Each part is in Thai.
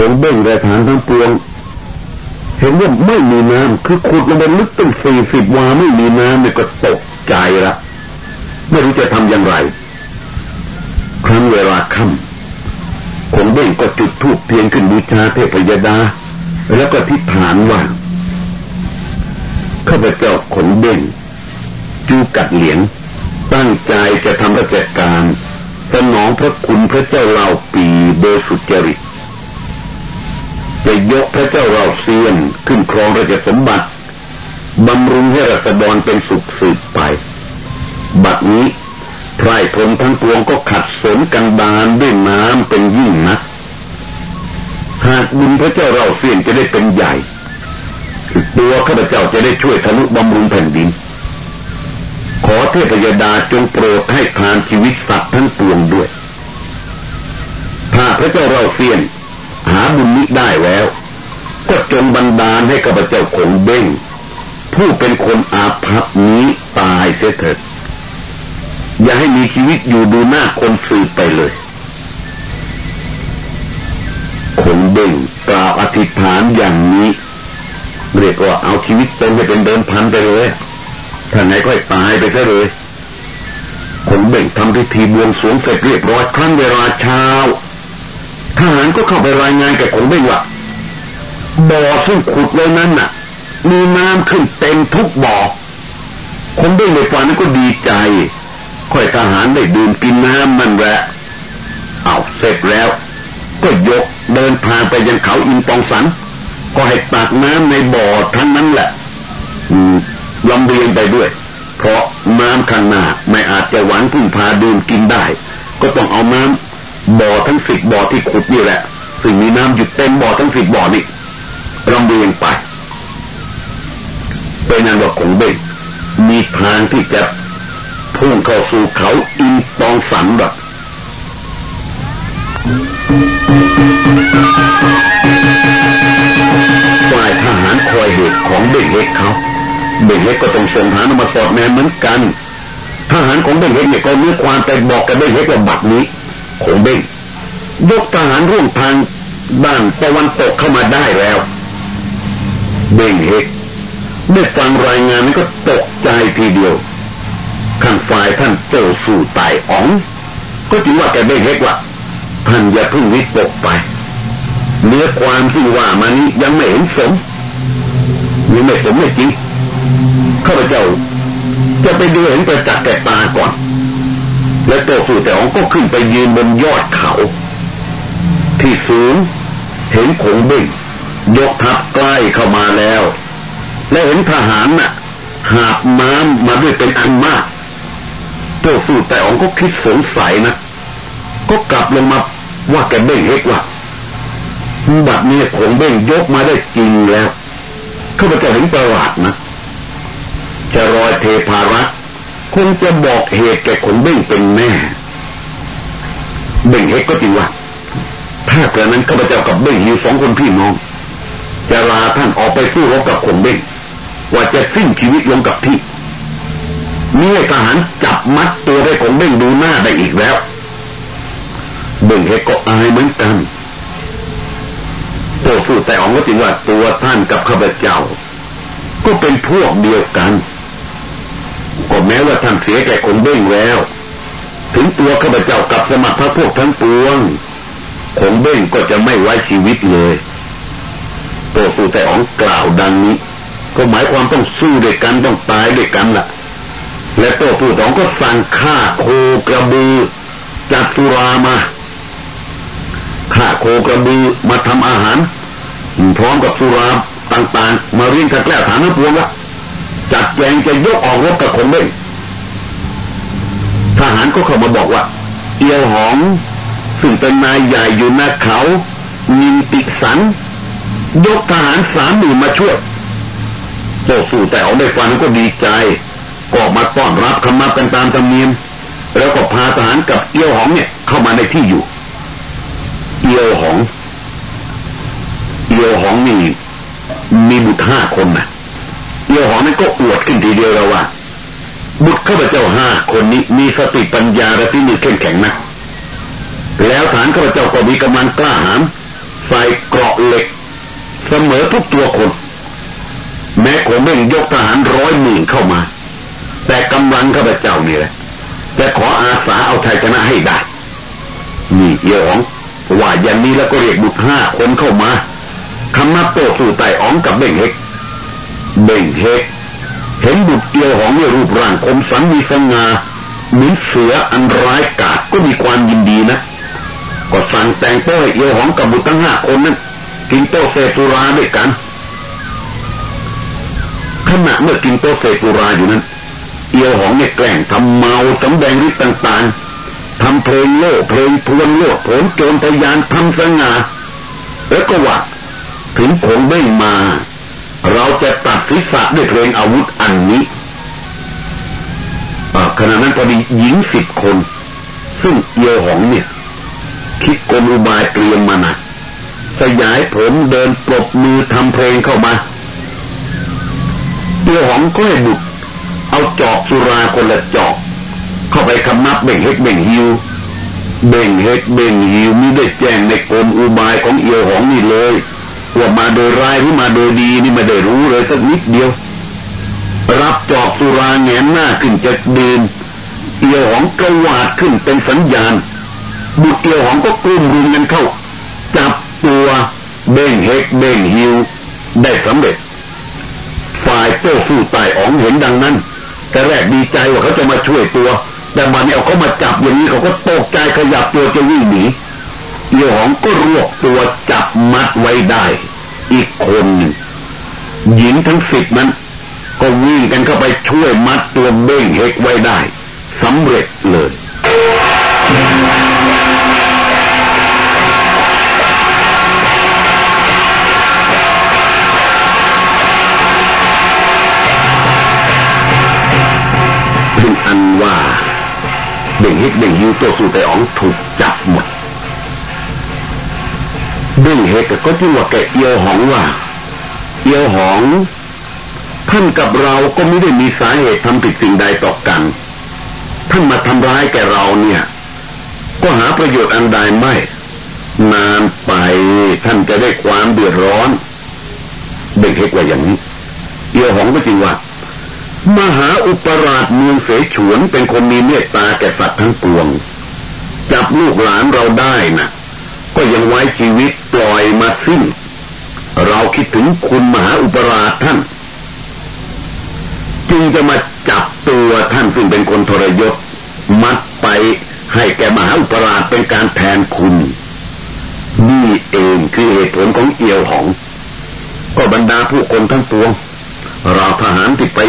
คงเบ่งแต่ฐานทั้งปวง เห็นว่าไม่มีน้ำคือขุดลงไปลึกตั้งสี่สิบวาไม่มีน้ำเนี่ยก็ตกใจละไม่รู้จะทำอย่างไร ครั้งเวลาค่ำคงเบ่งก็จุดธูปเทียนขึ้นบูชาเทพยดา แล้วก็ทิฏฐานว่าข้าพเจ้าขนเบ่งจูกัดเหลียง ตั้งใจจะทำราชการสนองพระคุณพระเจ้าเราปีโดยสุจริต จะยกพระเจ้าเราเซียนขึ้นครองราชสมบัติบำรุงให้รัษฎรเป็นสุขสืบไป บัดนี้ไพรพลทั้งปวงก็ขัดสนกันดานด้วยน้ำเป็นยิ่งนักหากบุญพระเจ้าเราเซียนจะได้เป็นใหญ่ตัวข้าพเจ้าจะได้ช่วยทะลุบำรุงแผ่นดิน ขอเทพยดาจงโปรดให้ทานชีวิตสัตว์ทั้งปวงด้วย ถ้าพระเจ้าเราเฟียนาบุญนี้ได้แล้ว ก็จงบันดาลให้ข้าพเจ้าคงเบ้งผู้เป็นคนอาภัพนี้ตายเสียเถิดอย่าให้มีชีวิตอยู่ดูหน้าคนสืบไปเลยคงเบ้งกล่าวอธิษฐานอย่างนี้เรียกว่าเอาชีวิตตนให้เป็นเดินพันไปเลยถ้าไหนก็ตายไปซะเลยคนเบ่งทำพิธีบวงสรวงเสร็จเรียบร้อยครั้งเวลาเช้า ทหารก็เข้าไปรายงานแก่ขงเบ่งว่าบ่อซึ่งขุดไว้นั้นน่ะ มีน้ำขึ้นเต็มทุกบ่อคงเบ่งในฝันนั้นก็ดีใจค่อยทหารได้ดื่มกินน้ำมันแหละเอาเสร็จแล้ว ก็ยกเดินทางไปยังเขาอินปองสัน ก็ให้ตักน้ำในบ่อทั้งนั้นแหละลำเลียงไปด้วย เพราะน้ำข้างหน้าไม่อาจจะหวังพึ่งพาดื่มกินได้ ก็ต้องเอาน้ำ บ่อทั้งสิบบ่อที่ขุดนี่แหละซึ่งมีน้ำอยู่เต็มบ่อทั้งสิบบ่อนี่ลำเลียงไปเป็นนั้นว่าคงเบงมีทางที่จะพุ่งเข้าสู่เขาอินปองสันแบบฝ่ายทหารคอยเหตุของเด็กเล็กเขาเบงเล็กก็ต้องส่งทหารมาสอดแนมเหมือนกันทหารของเบงเล็กเนี่ยก็มีความไปบอกกับเบงเล็กว่าบัดนี้ ของเบงยกทหารร่วมทางด้านตะวันตกเข้ามาได้แล้ว เบงเล็กได้ฟังรายงานนี้ก็ตกใจทีเดียวข้างฝ่ายท่านโจสู่ตายอ๋อง ก็จึงว่าแกเบงเล็กว่าท่านอย่าพึ่งวิตกไป เนื้อความที่ว่ามานี้ยังไม่เห็นสมยังไม่สมไม่จริงข้าพเจ้า จะไปดูเห็นประจักษ์แก่ตาก่อน และโตสู่แต่องก็ขึ้นไปยืนบนยอดเขา ที่สูงเห็นขงบิ้งยกทัพใกล้เข้ามาแล้ว และเห็นทหารน่ะ หาบม้ามมาด้วยเป็นอันมากโตสู่แต่องก็คิดสงสัยนะ ก็กลับลงมาว่าแกเบ้งเล็กว่าบัดนี้ขงเบ้งยกมาได้จริงแล้วข้าพเจ้าเห็นประวัตินะ จะรอยเทพารัก คงจะบอกเหตุแก่คนเบ่งเป็นแม่เบ่งเฮกก็จริงว่าถ้าเกิดนั้นข้าพเจ้ากับเบ่งอยู่สองคนพี่น้อง จะลาท่านออกไปสู้รบกับคนเบ่งว่าจะสิ้นชีวิตลงกับที่นี่ทหารจับมัดตัวได้ของเบ่งดูหน้าได้อีกแล้ว เบ่งเฮกก็อายเหมือนกันโตสู้แต่อองก็จริงว่าตัวท่านกับข้าพเจ้า ก็เป็นพวกเดียวกัน ก็แม้ว่าท่านเสียแก่คนเบ้งแล้ว ถึงตัวข้าพเจ้ากับสมัครพระพวกทั้งปวงคงเบ้งก็จะไม่ไว้ชีวิตเลยโตสู่แต่อ๋องกล่าวดังนี้ ก็หมายความต้องสู้ด้วยกันต้องตายด้วยกันละ่ะ และโตสู่ต๋องก็สั่งฆ่าโคกระบือจัดสุรามาฆ่าโคกระบือมาทำอาหารพร้อมกับสุราต่างๆ มาเรียนข้าแกล้วฐานน้ำพวงละ จัดแจงจะยกออกรบกับคนเล่นทหารก็เข้ามาบอกว่า เอียวหอง ซึ่งเป็นนายใหญ่อยู่หน้าเขา นินติสัน ยกทหารสามหมื่นมาช่วยโตสู่แต่เอาได้ฟังก็ดีใจก็มาต้อนรับคำมาเป็นตามธรรมเนียม แล้วก็พาทหารกับเอียวหองเนี่ย เข้ามาในที่อยู่ เอียวหอง เอียวหองนี่มีบุตรห้าคนน่ะ เดียวหอนั้นก็อวดขึ้นทีเดียวแล้วว่าบุตรข้าพเจ้าห้าคนนี้มีสติปัญญาและที่มีเข้มแข็งนะแล้วฐานข้าพเจ้าก็มีกำลังกล้าหาญใส่เกราะเหล็ก เสมอทุกตัวคน แม้คงไม่งยกทหารร้อยหมื่นเข้ามา แต่กำลังข้าพเจ้านี่แหละจะขออาสาเอาชัยชนะให้ได้นี่เอียอ๋องว่าอย่างนี้แล้วก็เรียกบุตรห้าคนเข้ามาคำนับโตสู่ไต่อ๋องกับเบ่งเฮก เบ่งเฮกเห็นบุตรเอียวหองในรูปร่างคมสันมีสง่าเหมือนเสืออันร้ายกาจก็มีความยินดีนะ ก็สั่งแต่งโต้เอียวหองกับบุตรทั้งห้าคนนั้นกินโต๊ะเซตุราด้วยกันขณะเมื่อกินโต๊ะเซตุราอยู่นั้น เอียวหองเนี่ยแกล้งทำเมาสำแดงฤทธิ์ต่างๆทำเพลงโล่เพลงทวนโลดผลโจรพยานทำสง่าแล้วก็ว่าถึงผงเบ้งมา เราจะตัดศีรษะด้วยเพลงอาวุธอันนี้ขณะนั้นพอดีหญิงสิบคน ซึ่งเอียวหองเนี่ย คิดกลอุบายเตรียมมานะสยายผมเดินปลบมือทำเพลงเข้ามาเอียวหองก็ให้บุตรเอาจอกสุราคนละจอก เข้าไปคำนับเบ่งเฮกเบ่งฮิวเบ่งเฮกเบ่งฮิวมิได้แจ้งในกลอุบายของเอียวหองนี่เลย ว่ามาโดยร้ายหรือมาโดยดีนี่ไม่ได้รู้เลยสักนิดเดียว รับจอกสุราแงนหน้าขึ้นจะดื่มเอี่ยวหองกระวาดขึ้นเป็นสัญญาณบุตรเอี่ยวหองก็กลุ้มรุมกันเข้า จับตัวเบ่งเฮกเบ่งฮิว ได้สำเร็จ ฝ่ายโต้สู้ตายอ๋องเห็นดังนั้น แต่แรกดีใจว่าเขาจะมาช่วยตัว แต่บัดนี้เอาเขามาจับอย่างนี้เขาก็ตกใจขยับตัวจะวิ่งหนี เอี่ยองก็รวบตัวจับมัดไว้ได้ อีกคนหนึ่งหญิงทั้งสิบนั้น ก็วิ่งกันเข้าไปช่วยมัดตัวเบ้งเฮกไว้ได้สำเร็จเลยเป็นอันว่าเบ่งเฮกเบ่งยูตัวสู่แต่อ๋องถูกจับหมด ดึงเหตุก็ที่ว่าแกเอียวหองว่า เอียวหองท่านกับเราก็ไม่ได้มีสาเหตุทำผิดสิ่งใดต่อกัน ท่านมาทำร้ายแกเราเนี่ย ก็หาประโยชน์อันใดไม่ นานไปท่านจะได้ความเดือดร้อนเบ่งเฮกว่าอย่างนี้ เอียวหองก็จริงว่ามหาอุปราชเมืองเสฉวนเป็นคนมีเมตตาแก่สัตว์ทั้งปวง จับลูกหลานเราได้นะ่ะ ก็ยังไว้ชีวิตปล่อยมาสิ้น เราคิดถึงคุณมหาอุปราชท่าน จึงจะมาจับตัวท่านซึ่งเป็นคนทรยศ มัดไปให้แกมหาอุปราชเป็นการแทนคุณ นี่เองคือเหตุผลของเอียวหอง ก็บรรดาผู้คนทั้งปวงเราทหารที่ไป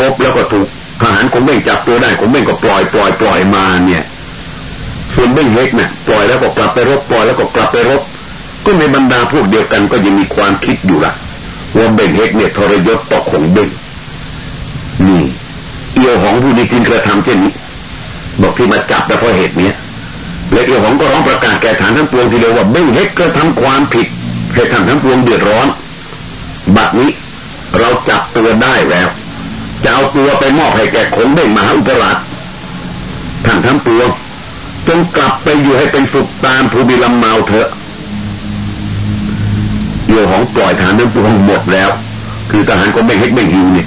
รบแล้วก็ถูกทหารคงไม่จับตัวได้คงไม่ก็ปล่อยปล่อยปล่อยมาเนี่ย ส่วนเบ้งเล็กเนี่ยปล่อยแล้วก็กลับไปรบปล่อยแล้วก็กลับไปรบ ก็ในบรรดาพวกเดียวกันก็ยังมีความคิดอยู่ละว่าเบ้งเล็กเนี่ยทรยศต่อของเบ้งนี่เอียวของผู้นี้จึงกระทำเช่นนี้บอกที่มาจับแต่เพราะเหตุเนี้ยและเอียวของก็ร้องประกาศแก่ฐานทั้งปวงทีเดียวว่าเบ้งเล็กกระทำความผิดให้ท่านทั้งปวงเดือดร้อน บัดนี้เราจับตัวได้แล้วจะเอาตัวไปมอบให้แก่ขงเบ้งมหาอุปราชท่านทั้งปวง จงกลับไปอยู่ให้เป็นสุขตามภูมิลำเมาเถอะเอี่ยวของปล่อยฐานนั้นปวงหมดแล้ว คือทหารก็เบ่งเฮกเบ่งฮิวเนี่ย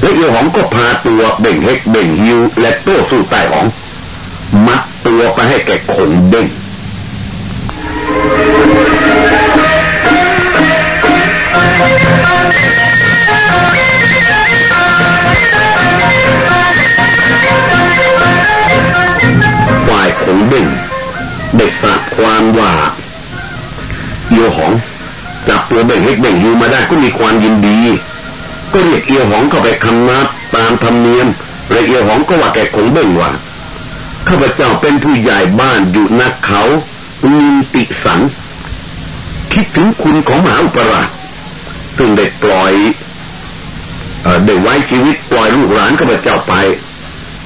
และเอี่ยวของก็พาตัวเบ่งเฮกเบ่งฮิวและโต้สู้ใต้ของ มัดตัวไปให้แก่ขงเบ่ง งเบ่งเด็กสาบความว่าเอียวหองจับตัวเบ่งเฮกเบ่งอยู่มาได้ก็มีความยินดี ก็เรียกเอียวหองเข้าไปคำนับตามธรรมเนียมและเอียวหองก็ว่าแกคงเบ่งว่าข้าพเจ้าเป็นผู้ใหญ่บ้านอยู่นักเขามีติสันคิดถึงคุณของมหาอุปราชซึ่งได้ปล่อยได้ไว้ชีวิตปล่อยลูกหลานข้าพเจ้าไป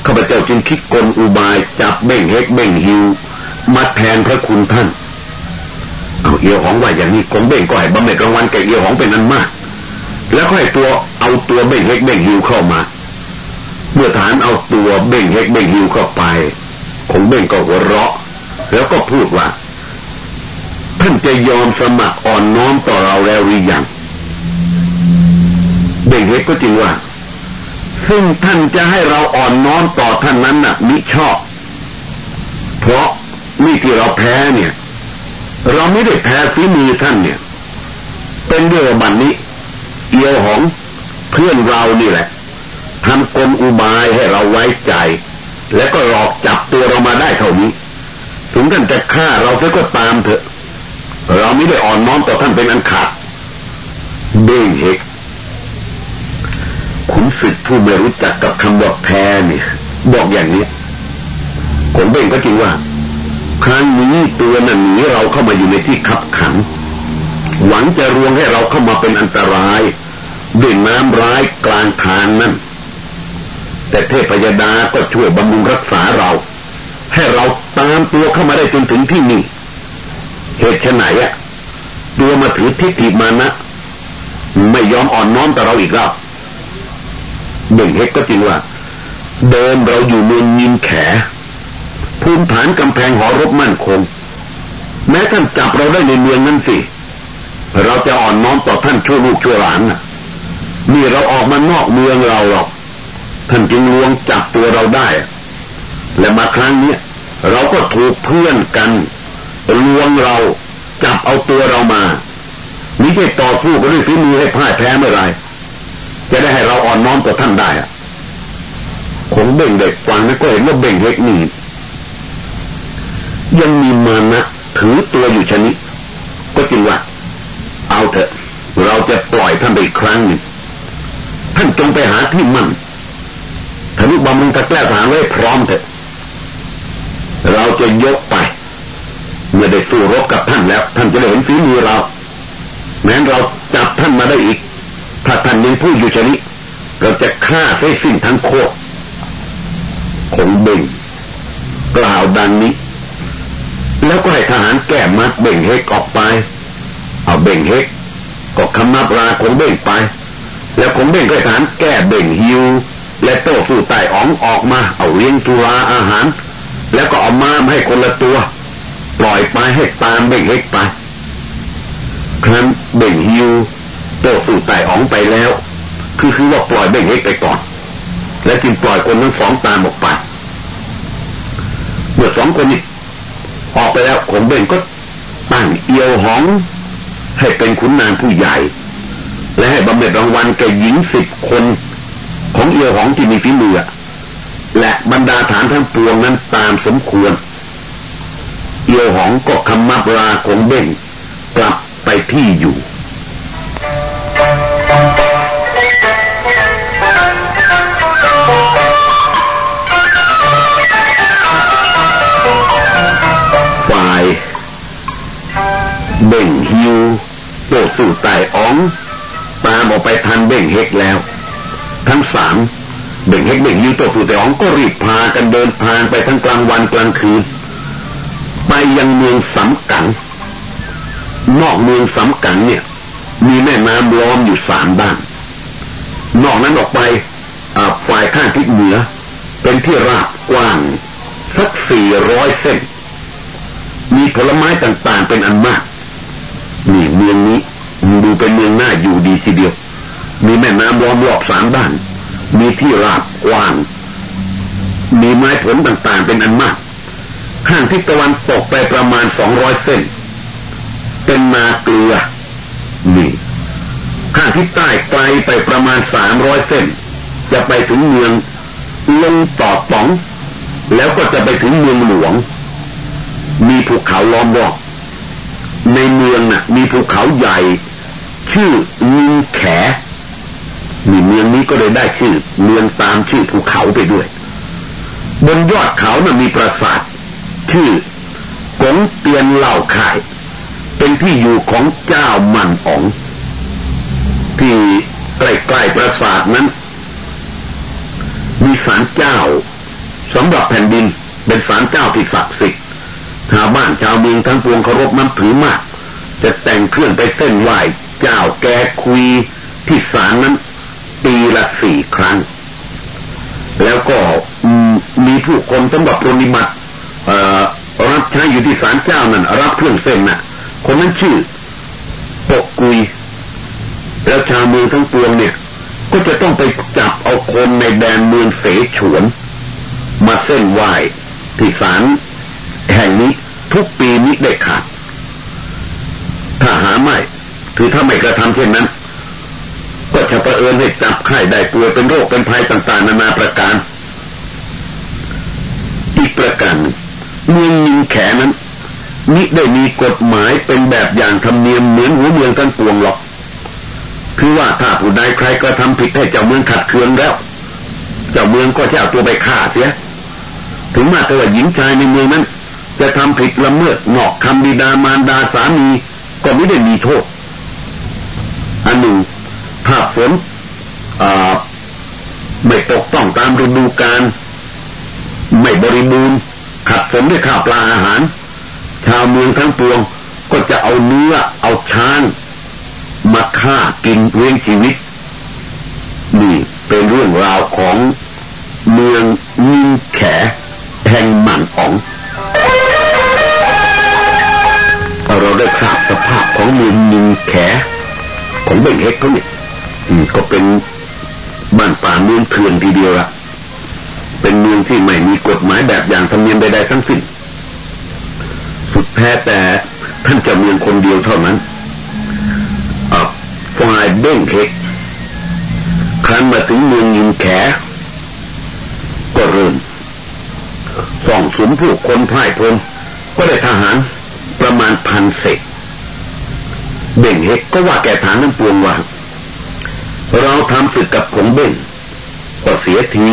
ข้าพเจ้าจึงคิดกลอุบายจับเบ่งเฮกเบ่งฮิวมาแทนพระคุณท่าน เอาเอียวของว่าอย่างนี้คงเบ่งก็ให้บำเหน็จรางวัลแก่เอียวของเป็นนั้นมาก แล้วก็ให้ตัวเอาตัวเบ่งเฮกเบ่งฮิวเข้ามา เมื่อฐานเอาตัวเบ่งเฮกเบ่งฮิวเข้าไปคงเบ่งก็หัวเราะ แล้วก็พูดว่า ท่านจะยอมสมัครอ่อนน้อมต่อเราแล้วหรือยังเด็กเฮ็ก็จริงว่า ซึ่งท่านจะให้เราอ่อนน้อมต่อท่านนั้นน่ะมิชอบ เพราะนี่ที่เราแพ้เนี่ย เราไม่ได้แพ้ฝีมือท่านเนี่ย เป็นเรื่องบันนี้ เอียวของเพื่อนเรานี่แหละทำกลอุบายให้เราไว้ใจ แล้วก็หลอกจับตัวเรามาได้เท่านี้ ถึงท่านจะฆ่าเราเสียก็ตามเถอะ เราไม่ได้อ่อนน้อมต่อท่านเป็นอันขาดเบ้งเฮก ขุนศึกผู้ไม่รู้จักกับคำว่าแพ้เนี่ยบอกอย่างนี้ผมเบ้งก็จริงว่า ครั้งนี้ตัวนั้นหนีเราเข้ามาอยู่ในที่ขับขัน หวังจะรวงให้เราเข้ามาเป็นอันตรายด้วยน้ำร้ายกลางทางนั้นแต่เทพยดาก็ช่วยบำรุงรักษาเรา ให้เราตามตัวเข้ามาได้จนถึงที่นี่ เหตุไหนอะตัวมาถือทิฏฐิมานะ ไม่ยอมอ่อนน้อมต่อเราอีกแล้ว เบ่งเฮกก็จริงว่า เดิมเราอยู่เมืองยินแข ภูมิฐานกำแพงหอรบมั่นคง แม้ท่านจับเราได้ในเมืองนั้นสิ เราจะอ่อนน้อมต่อท่านช่วยลูกช่วยหลานน่ะนี่เราออกมานอกเมืองเราหรอก ท่านจึงลวงจับตัวเราได้ และมาครั้งนี้เราก็ถูกเพื่อนกันลวงเราจับเอาตัวเรามานี่จะต่อสู้กันด้วยฝีมือให้พ่ายแพ้เมื่อไร จะได้ให้เราอ่อนน้อมต่อท่านได้อะคงเบ่งเด็กฟังนะก็เห็นว่าเบ่งเล็กนี่ยังมีมานะถือตัวอยู่ชนิดก็จริงว่า เอาเถอะ เราจะปล่อยท่านไปอีกครั้งหนึ่งท่านจงไปหาที่มั่นธนุบำรุงตะแกล้ทหารไว้พร้อมเถอะ เราจะยกไป เมื่อได้สู้รบกับท่านแล้ว ท่านจะได้เห็นฝีมือเรา แม้เราจับท่านมาได้อีก ถ้าท่านยังพูดอยู่ชนิดเราจะฆ่าเส้สิ้นทั้งโคตรคงเบ่งกล่าวดังนี้ แล้วก็ให้ทหารแก้มัดเบ่งเฮกออกไป เอาเบ่งเฮกก็คำนับราคงเบ่งไป แล้วคงเบ่งก็ทหารแก้เบ่งฮิว และโต้สู้ใต้อ๋องออกมา เอาเลี้ยงตุลาอาหาร แล้วก็เอามาให้คนละตัว ปล่อยไปให้ตามเบ่งเฮกไปครั้นเบ่งฮิว โต้สู้ใต้อ๋องไปแล้ว คือคือว่าปล่อยเบ่งเฮกไปก่อน และจึงปล่อยคนทั้งสองตามออกไปเมื่อสองคนนี้ออกไปแล้วขงเบ่งก็ตั้งเอียวหอง ให้เป็นขุนนางผู้ใหญ่ และให้บำเหน็จรางวัลแก่หญิงสิบคนของเอียวหองที่มีฝีมือและบรรดาฐานทั้งปวงนั้นตามสมควร เอียวหองก็คำมับลาของเบ่งกลับไปที่อยู่ บ่งฮิวโตสู่ไตอ๋องตามออกไปทันเบ่งเฮกแล้ว ทั้งสามเบ่งเฮกเบ่งยูโตฟูแต่องก็รีบพากันเดินทางไปทั้งกลางวันกลางคืน ไปยังเมืองสำกังนอกเมืองสำกังเนี่ย มีแม่น้ำล้อมอยู่สามด้านนอกนั้นออกไปฝ่ายข้างทิศเหนือ เป็นที่ราบกว้างสักสี่ร้อยเส้น มีผลไม้ต่างๆเป็นอันมาก นี่เมืองนี้ดูเป็นเมืองน่าอยู่ดีทีเดียว มีแม่น้ำล้อมรอบสามด้าน มีที่ราบกว้าง มีไม้ผลต่างๆเป็นอันมากข้างทิศตะวันตกไปประมาณสองร้อยเส้น เป็นนาเกลือ นี่ ข้างทิศใต้ไกลไปประมาณสามร้อยเส้น จะไปถึงเมืองลงต่อป๋อง แล้วก็จะไปถึงเมืองหลวง มีภูเขาล้อมรอบ ในเมืองน่ะมีภูเขาใหญ่ ชื่อนิงแขนี่เมืองนี้ก็เลยได้ชื่อ เมืองตามชื่อภูเขาไปด้วย บนยอดเขานะ่ะมีปราสาทชื่อกงเตียนเหล่าข่าย เป็นที่อยู่ของเจ้ามันอ๋อง ที่ใกล้ๆปราสาทนั้น มีศาลเจ้าสำหรับแผ่นดินเป็นศาลเจ้าที่ศักดิ์สิทธิ์ ชาวบ้านชาวเมืองทั้งปวงเคารพนับถือมาก จะแต่งเครื่องไปเส้นไหว้เจ้าแกคุยที่ศาลนั้น ปีละสี่ครั้ง แล้วก็มีผู้คนสำหรับปรนิบัติรับใช้อยู่ที่ศาลเจ้านั่นรับเครื่องเส้นน่ะ คนนั้นชื่อปกกุย แล้วชาวเมืองทั้งปวงเนี่ย ก็จะต้องไปจับเอาคนในแดนเมืองเสฉวน มาเส้นไหว้ที่ศาล แห่งนี้ทุกปีนี้ได้ขาดถ้าหาไม่คือถ้าไม่กระทำเช่นนั้น ก็จะประเอิญให้จับไข้ได้ป่วยเป็นโรคเป็นภัยต่างๆ นานาประการ อีกประการเมืองยิงแขนั้นมิได้มีกฎหมายเป็นแบบอย่างธรรมเนียมเหมือนหัวเมืองทั้งปวงหรอก คือว่าถ้าผู้ใดใครก็ทำผิดให้เจ้าเมืองขัดเคืองแล้ว เจ้าเมืองก็จะเอาตัวไปฆ่าเสีย ถึงมาแต่ว่าหญิงชายในเมืองนั้น จะทำผิดละเมิดนอกคำบิดามารดาสามีก็ไม่ได้มีโทษ อันหนึ่งถ้าฝนไม่ตกต้องตามฤดูกาลไม่บริบูรณ์ขัดฝนด้วยข้าวปลาอาหาร ชาวเมืองทั้งปวงก็จะเอาเนื้อเอาช้างมาฆ่ากินเลี้ยงชีวิต นี่เป็นเรื่องราวของเมืองนิงแขแห่งหมันของ ได้ทราบสภาพของเมืองนิงแข ของเบ่งเฮกเขาเนี่ยก็เป็นบ้านป่าเมืองเถื่อนทีเดียวละเป็นเมืองที่ไม่มีกฎหมายแบบอย่างธรรมเนียมใดๆทั้งสิ้น สุดแท้แต่ท่านจะเมืองคนเดียวเท่านั้นฝ่ายเบ้งเฮกครั้นมาถึงเมืองยิงแข ก็เริ่มส่องสุมผู้คนพ่ายพลก็ได้ทหาร ประมาณพันเศษเบ่งเฮกก็ว่าแกฐานน้ำปวงว่า เราทำศึกกับผงเบ่งก็เสียที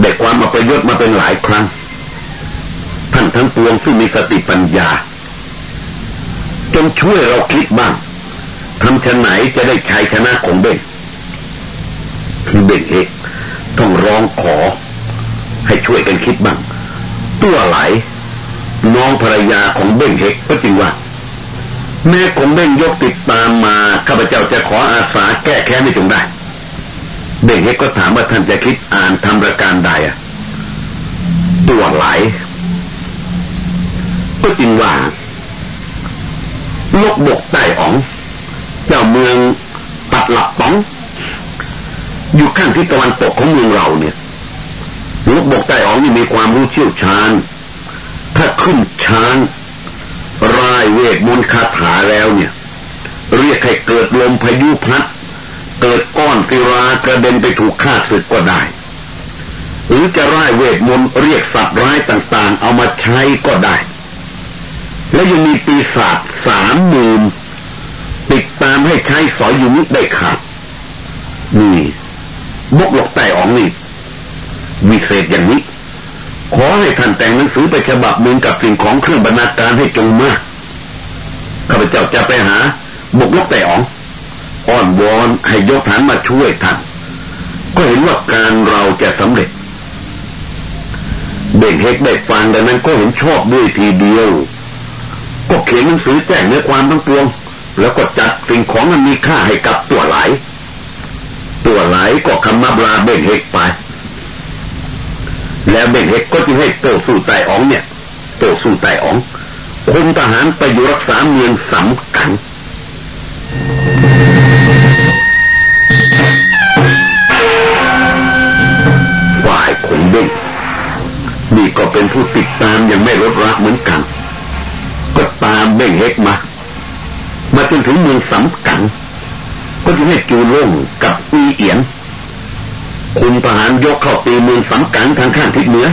ได้ความมาประยชน์มาเป็นหลายครั้ง ท่านทั้งปวงซึ่งมีสติปัญญา จงช่วยเราคิดบ้างทำชะไหนจะได้ชัยชนะของเบ่งคือเบ่งเอกต้องร้องขอ ให้ช่วยกันคิดบ้าง ตัวไหล น้องภรรยาของเบ่งเฮกก็จริงว่า แม่ของเบ่งยกติดตามมาข้าพเจ้าจะขออาสาแก้แค้นให้จงได้เบ่งเฮกก็ถามว่าท่านจะคิดอ่านทำประการใดอะตัวไหลก็จริงว่าลกบกใต้อ๋อง เจ้าเมืองปัดหลับป๋อง อยู่ข้างที่ตะวันตกของเมืองเราเนี่ยลูกบกใต้อ๋องนี่มีความรู้เชี่ยวชาญ ถ้าขึ้นช้างรายเวทมนต์คาถาแล้วเนี่ย เรียกให้เกิดลมพายุพัดเกิดก้อนติรากระเด็นไปถูกฆ่าศึกก็ได้ หรือจะร่ายเวทมนต์เรียกสัตว์ร้ายต่างๆ เอามาใช้ก็ได้ และยังมีปีศาจสามหมื่นติดตามให้ใช้สอยอยู่นิดได้ขาดนี่บกหลอกใต้อองนี่วิเศษอย่างนี้ ขอให้ท่านแต่งหนังสือไปฉบับหนึ่งกับสิ่งของเครื่องบรรณาการให้จงมากข้าพเจ้าจะไปหาบุกลกแต่อองอ้อนวอนให้ยกฐานมาช่วยท่าน ก็เห็นว่าการเราจะสำเร็จ เด็กเฮกได้ฟังดังนั้นก็เห็นชอบด้วยทีเดียว ก็เขียนหนังสือแจ้งเนื้อความทั้งปวง แล้วก็จัดสิ่งของมันมีค่าให้กับตัวไหลตัวไหลก็คำมาบลาเบ่งเฮกไป แล้วเบ่งเฮกก็จึงให้โตสู้ไตอ๋องเนี่ย โตสู้ไตอ๋องคุมทหารไปอยู่รักษาเมืองสำคัญฝ่ายขงเบ่งนี่ก็เป็นผู้ติดตามยังไม่ลดละเหมือนกัน ก็ตามเบ่งเฮกมา มาจนถึงเมืองสำกังก็จะให้จูล่งกับอีเอียน คุณทหารยกเข้าตีเมืองสำกังทางข้างทิศเหนือ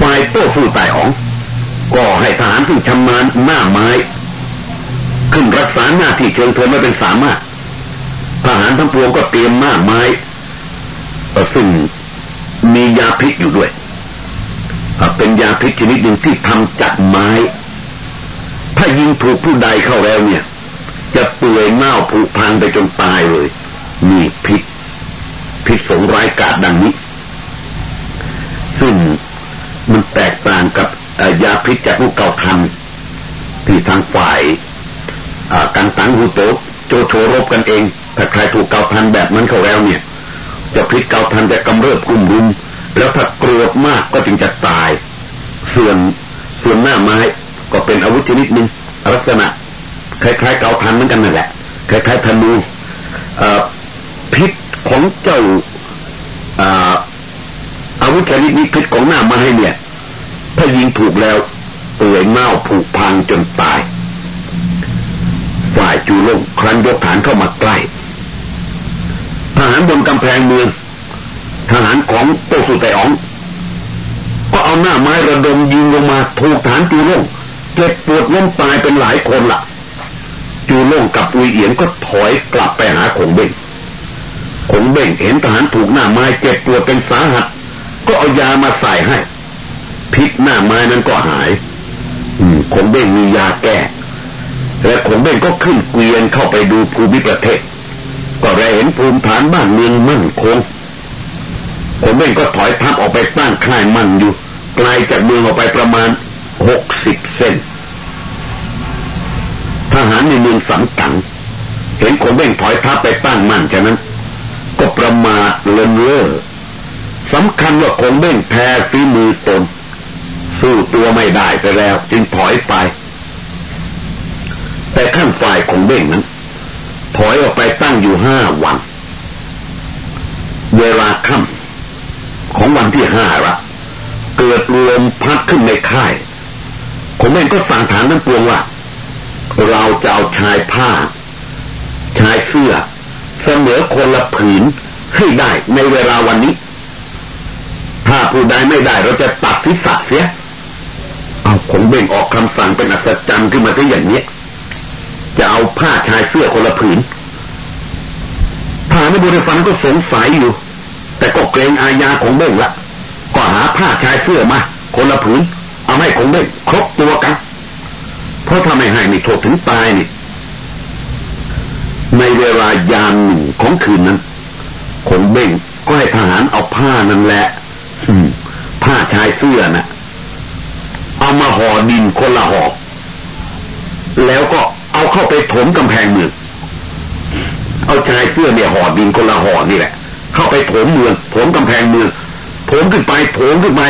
ฝ่ายโต้สู้ตายอ๋อง ก็ให้ทหารที่ชำนาญหน้าไม้ ขึ้นรักษาหน้าที่เชิงเทินไม่เป็นสามารถทหารทั้งปวงก็เตรียมหน้าไม้ซึ่งมียาพิษอยู่ด้วยเป็นยาพิษชนิดหนึ่งที่ทำจากไม้ ถ้ายิงถูกผู้ใดเข้าแล้วเนี่ย จะเปื่อยเน่าผุพังไปจนตายเลย มีพิษ พิษสงร้ายกาดดังนี้ ซึ่งมันแตกต่างกับยาพิษจากลูกเก่าทันที่ทางฝ่ายกันตังหูโตโจโฉรบกันเองถ้าใครถูกเกาทันแบบนั้นเข้าแล้วเนี่ย จะพิษเกาทันจะกำเริบกุ้มรุมแล้วถ้าโกรธมากก็จึงจะตาย ส่วนส่วนหน้าไม้ก็เป็นอาวุธชนิดหนึ่งลักษณะคล้ายๆเกาทันเหมือนกันนั่นแหละคล้ายๆธนูพิษ ของเจ้าอาวุธชนิดนี้พิษของหน้าไม้เนี่ย ถ้ายิงถูกแล้วเปื่อยเน่าผุพังจนตาย ฝ่ายจูลงครั้นยกฐานเข้ามาใกล้ ทหารบนกำแพงเมืองทหารของโตสุไตอ๋อง ก็เอาหน้าไม้ระดมยิงลงมาถูกฐานจูลงเจ็บปวดล้มตายเป็นหลายคนละ่ะจูลงกับอุยเอียนก็ถอยกลับไปหาขงเบ่ง ขงเบ่งเห็นทหารถูกหน้าไม้เจ็บปวดเป็นสาหัส ก็เอายามาใส่ให้พิษหน้าไม้นั้นก็หาย อืมขงเบ่งมียาแก้ และขงเบ่งก็ขึ้นเกวียนเข้าไปดูภูมิประเทศ ก็ได้เห็นภูมิฐานบ้านเมืองมั่นคงขงเบ่งก็ถอยทัพออกไปตั้งค่ายมั่นอยู่ไกลจากเมืองออกไปประมาณหกสิบเซนทหารในเมืองสังกัง เห็นขงเบ่งถอยทัพไปตั้งมั่นฉะนั้น ก็ประมาทเลินเล่อสำคัญว่าคงเบ่งแพ้ฝีมือตน สู้ตัวไม่ได้ไปแล้ว จึงถอยไป แต่ข้างฝ่ายของเบ่งนั้น ถอยออกไปตั้งอยู่ห้าวัน เวลาค่ำของวันที่ห้าละเกิดลมพัดขึ้นในค่ายผมเองก็สั่งฐานนั้นปวงว่า เราจะเอาชายผ้า ชายเสื้อ เสมอคนละผืนให้ได้ในเวลาวันนี้ ถ้าผู้ใดไม่ได้เราจะตัดทิศเสีย เอาคงเบ่งออกคำสั่งเป็นอัศจรรย์ขึ้นมาที่อย่างนี้ จะเอาผ้าชายเสื้อคนละผืนฐานในบริฟันก็สงสัยอยู่ แต่ก็เกรงอาญาของเบ่งละก็หาผ้าชายเสื้อมา คนละผืน เอาให้คงได้ครบตัวกัน เพราะถ้าไม่ให้มีโทษถึงตายนี่ ในเวลายามหนึ่งของคืนนั้นคงเบ่งก็ให้ทหารเอาผ้านั่นแหละผ้าชายเสื้อนะ่ะ เอามาห่อดินคนละห่อแล้วก็เอาเข้าไปถมกำแพงเมืองเอาชายเสื้อเนี่ยห่อดินคนละห่อนี่แหละ เข้าไปถมเมืองถมกำแพงเมืองถมขึ้นไปถมขึ้นไป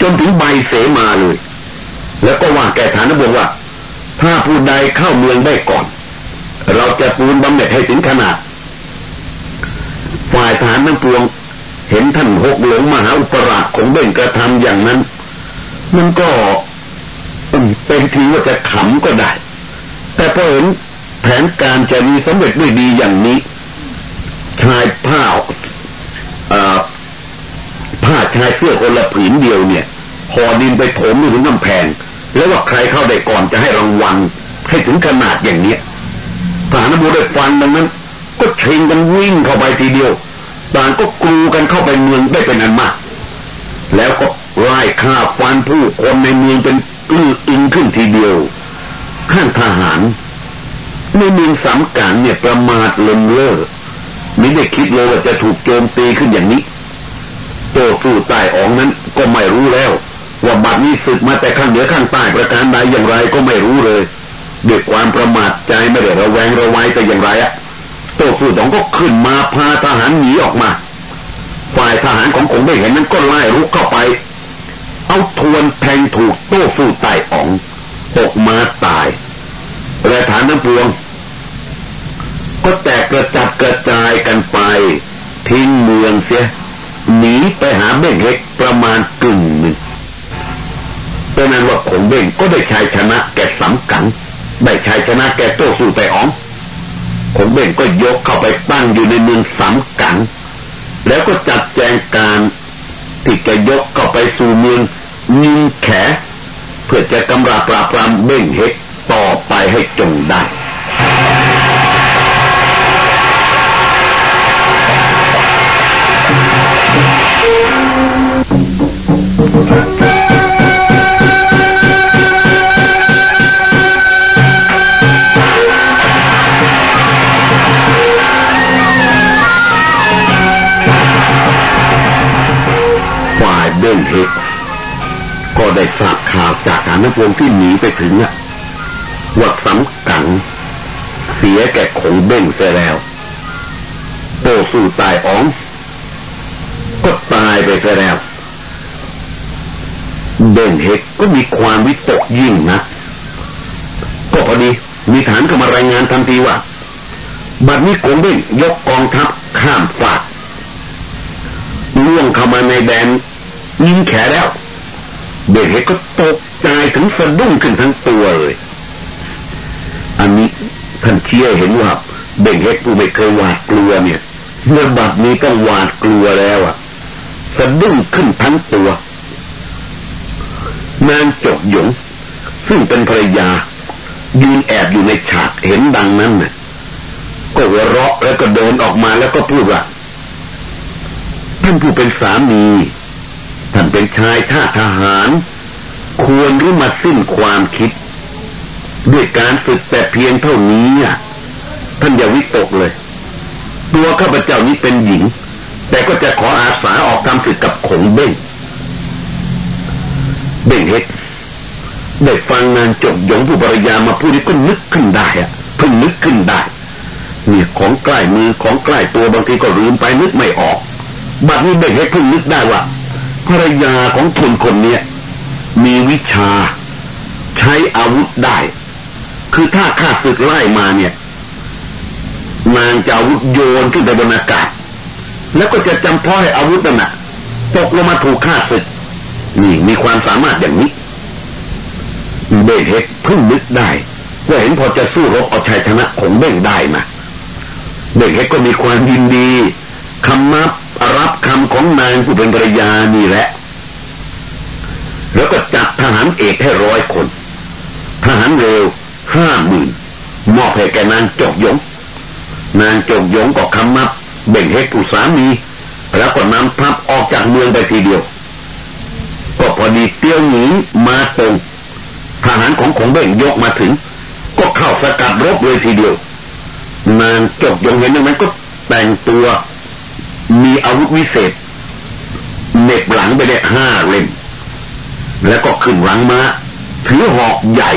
จนถึงใบเสมาเลย แล้วก็ว่าแก่ฐานบวงว่า ถ้าผู้ใดเข้าเมืองได้ก่อน เราจะปูนบำเหน็จให้ถึงขนาดฝ่ายฐานน้ำปวง เห็นท่านหกหลงมหาอุปราชของเบ่งกระทำอย่างนั้น มันก็เป็นทีว่าจะขำก็ได้ แต่พอเห็นแผนการจะมีสำเร็จด้วยดีอย่างนี้ชายผ้าผ้าชายเสื้อคนละผืนเดียวเนี่ยห่อดินไปถมอยู่ถึงน้ำแพง แล้วว่าใครเข้าได้ก่อนจะให้รางวัลให้ถึงขนาดอย่างเนี้ย ทหารบูได้ฟันดังนั้น ก็เชิงกันวิ่งเข้าไปทีเดียวต่างก็กลูกันเข้าไปเมืองได้เป็นอันมาก แล้วก็ไล่ฆ่าฟันผู้คนในเมืองเป็นลื้ออิงขึ้นทีเดียวข้างทหารในเมืองสามการเนี่ยประมาทเลินเล่อไม่ได้คิดเลยว่าจะถูกโจมตีขึ้นอย่างนี้โตสู้ใต้อองนั้นก็ไม่รู้แล้ว ว่าบัดนี้ศึกมาแต่ข้างเหนือข้างใต้ประการใดอย่างไรก็ไม่รู้เลย ด้วยความประมาทใจไม่ได้ระแวงระไว้แต่อย่างไรอะโตสู้ตองก็ขึ้นมาพาทหารหนีออกมา ฝ่ายทหารของคงไม่เห็นนั้นก็ไล่รุกเข้าไป เอาทวนแทงถูกโต้สู้ใต้อองตกมาตายและฐานน้ำพวง ก็แตกกระจัดกระจายกันไป ทิ้งเมืองเสียหนีไปหาเบ้งเล็กประมาณกึ่งหนึ่งเป็นนั้นว่าขงเบ้งก็ได้ชัยชนะแก่สำกัง ได้ชัยชนะแกโต้สู้ไปอ๋องขงเบ่งก็ยกเข้าไปตั้งอยู่ในเมืองสำกัง แล้วก็จัดแจงการที่จะยกเข้าไปสู่เมืองนิงแข เพื่อจะกำราปราบปรามเบ่งเฮกต่อไปให้จงได้ ก็ได้ทราบข่าวจากฐานพวงที่หนีไปถึงอะว่าสำกัง เสียแก่คงเบ้งเสียแล้วโตสู่ตายอ๋อง ก็ตายไปเสียแล้วเด่นเหตุก็มีความวิตกยิ่งนะก็พอดีมีฐานเข้ามารายงานทันทีว่า บัดนี้กงเบ้งยกกองทัพข้ามฝากล่วงเข้ามาในแดนยิงแขแล้ว เบกเฮก็ตกใจถึงสะดุ้งขึ้นทั้งตัวเลย อันนี้ท่านเชี่ยเห็นว่าเบกเฮกผู้ไม่เคยหวาดกลัวเนี่ยเมื่อบัดนี้ต้องหวาดกลัวแล้วอะสะดุ้งขึ้นทั้งตัวนางจกหยง ซึ่งเป็นภรรยา ยืนแอบอยู่ในฉากเห็นดังนั้นน่ะก็หัวเราะแล้วก็เดินออกมาแล้วก็พูดว่าท่านผู้เป็นสามีานเป็นชายท่าทหาร ควรรู้มาสิ้นความคิด ด้วยการฝึกแต่เพียงเท่านี้อะท่านอย่าวิตกเลย ตัวข้าพเจ้านี้เป็นหญิง แต่ก็จะขออาสาออกทำศึกกับขงเบ้งเบ่งเฮ็ดได้ฟังงานจบยงผู้บริยามาพูดนี้ก็นึกขึ้นได้อะเพิ่งนึกขึ้นได้เนี่ยของใกล้มือของใกล้ตัวบางทีก็ลืมไปนึกไม่ออกบัดนี้เบ่งเฮ็ดเพิ่งนึกได้ว่า ภรรยาของทุนคนเนี้ยมีวิชา ใช้อาวุธได้ คือถ้าข้าศึกไล่มาเนี่ย นางจะอาวุธโยนขึ้นไปบนอากาศ แล้วก็จะจำเพาะให้อาวุธนั่นนะตกลงมาถูกข้าศึกนี่มีความสามารถอย่างนี้เบงเฮกเพิ่งนึกได้ว่าเห็นพอจะสู้รบเอาชัยชนะของเบ่งได้มาเบ่งเฮกก็มีความยินดีคำนับ รับคำของนางผู้เป็นภรรยานี่แหละ แล้วก็จัดทหารเอกให้ร้อยคน ทหารเร็วห้าหมื่นมอบให้แกนางจกยง นางจกยงก็คำนับเบ่งเฮกผู้สามีแล้วก็นำทัพออกจากเมืองไปทีเดียว ก็พอดีเตี้ยวหนีมาตรงทหารของของเบ่งยกมาถึง ก็เข้าสกัดรบเลยทีเดียวนางจบยงเห็นดังนั้นก็แต่งตัว มีอาวุธวิเศษเน็บหลังไปได้ห้าเล่ม แล้วก็ขึ้นหลังมาถือหอกใหญ่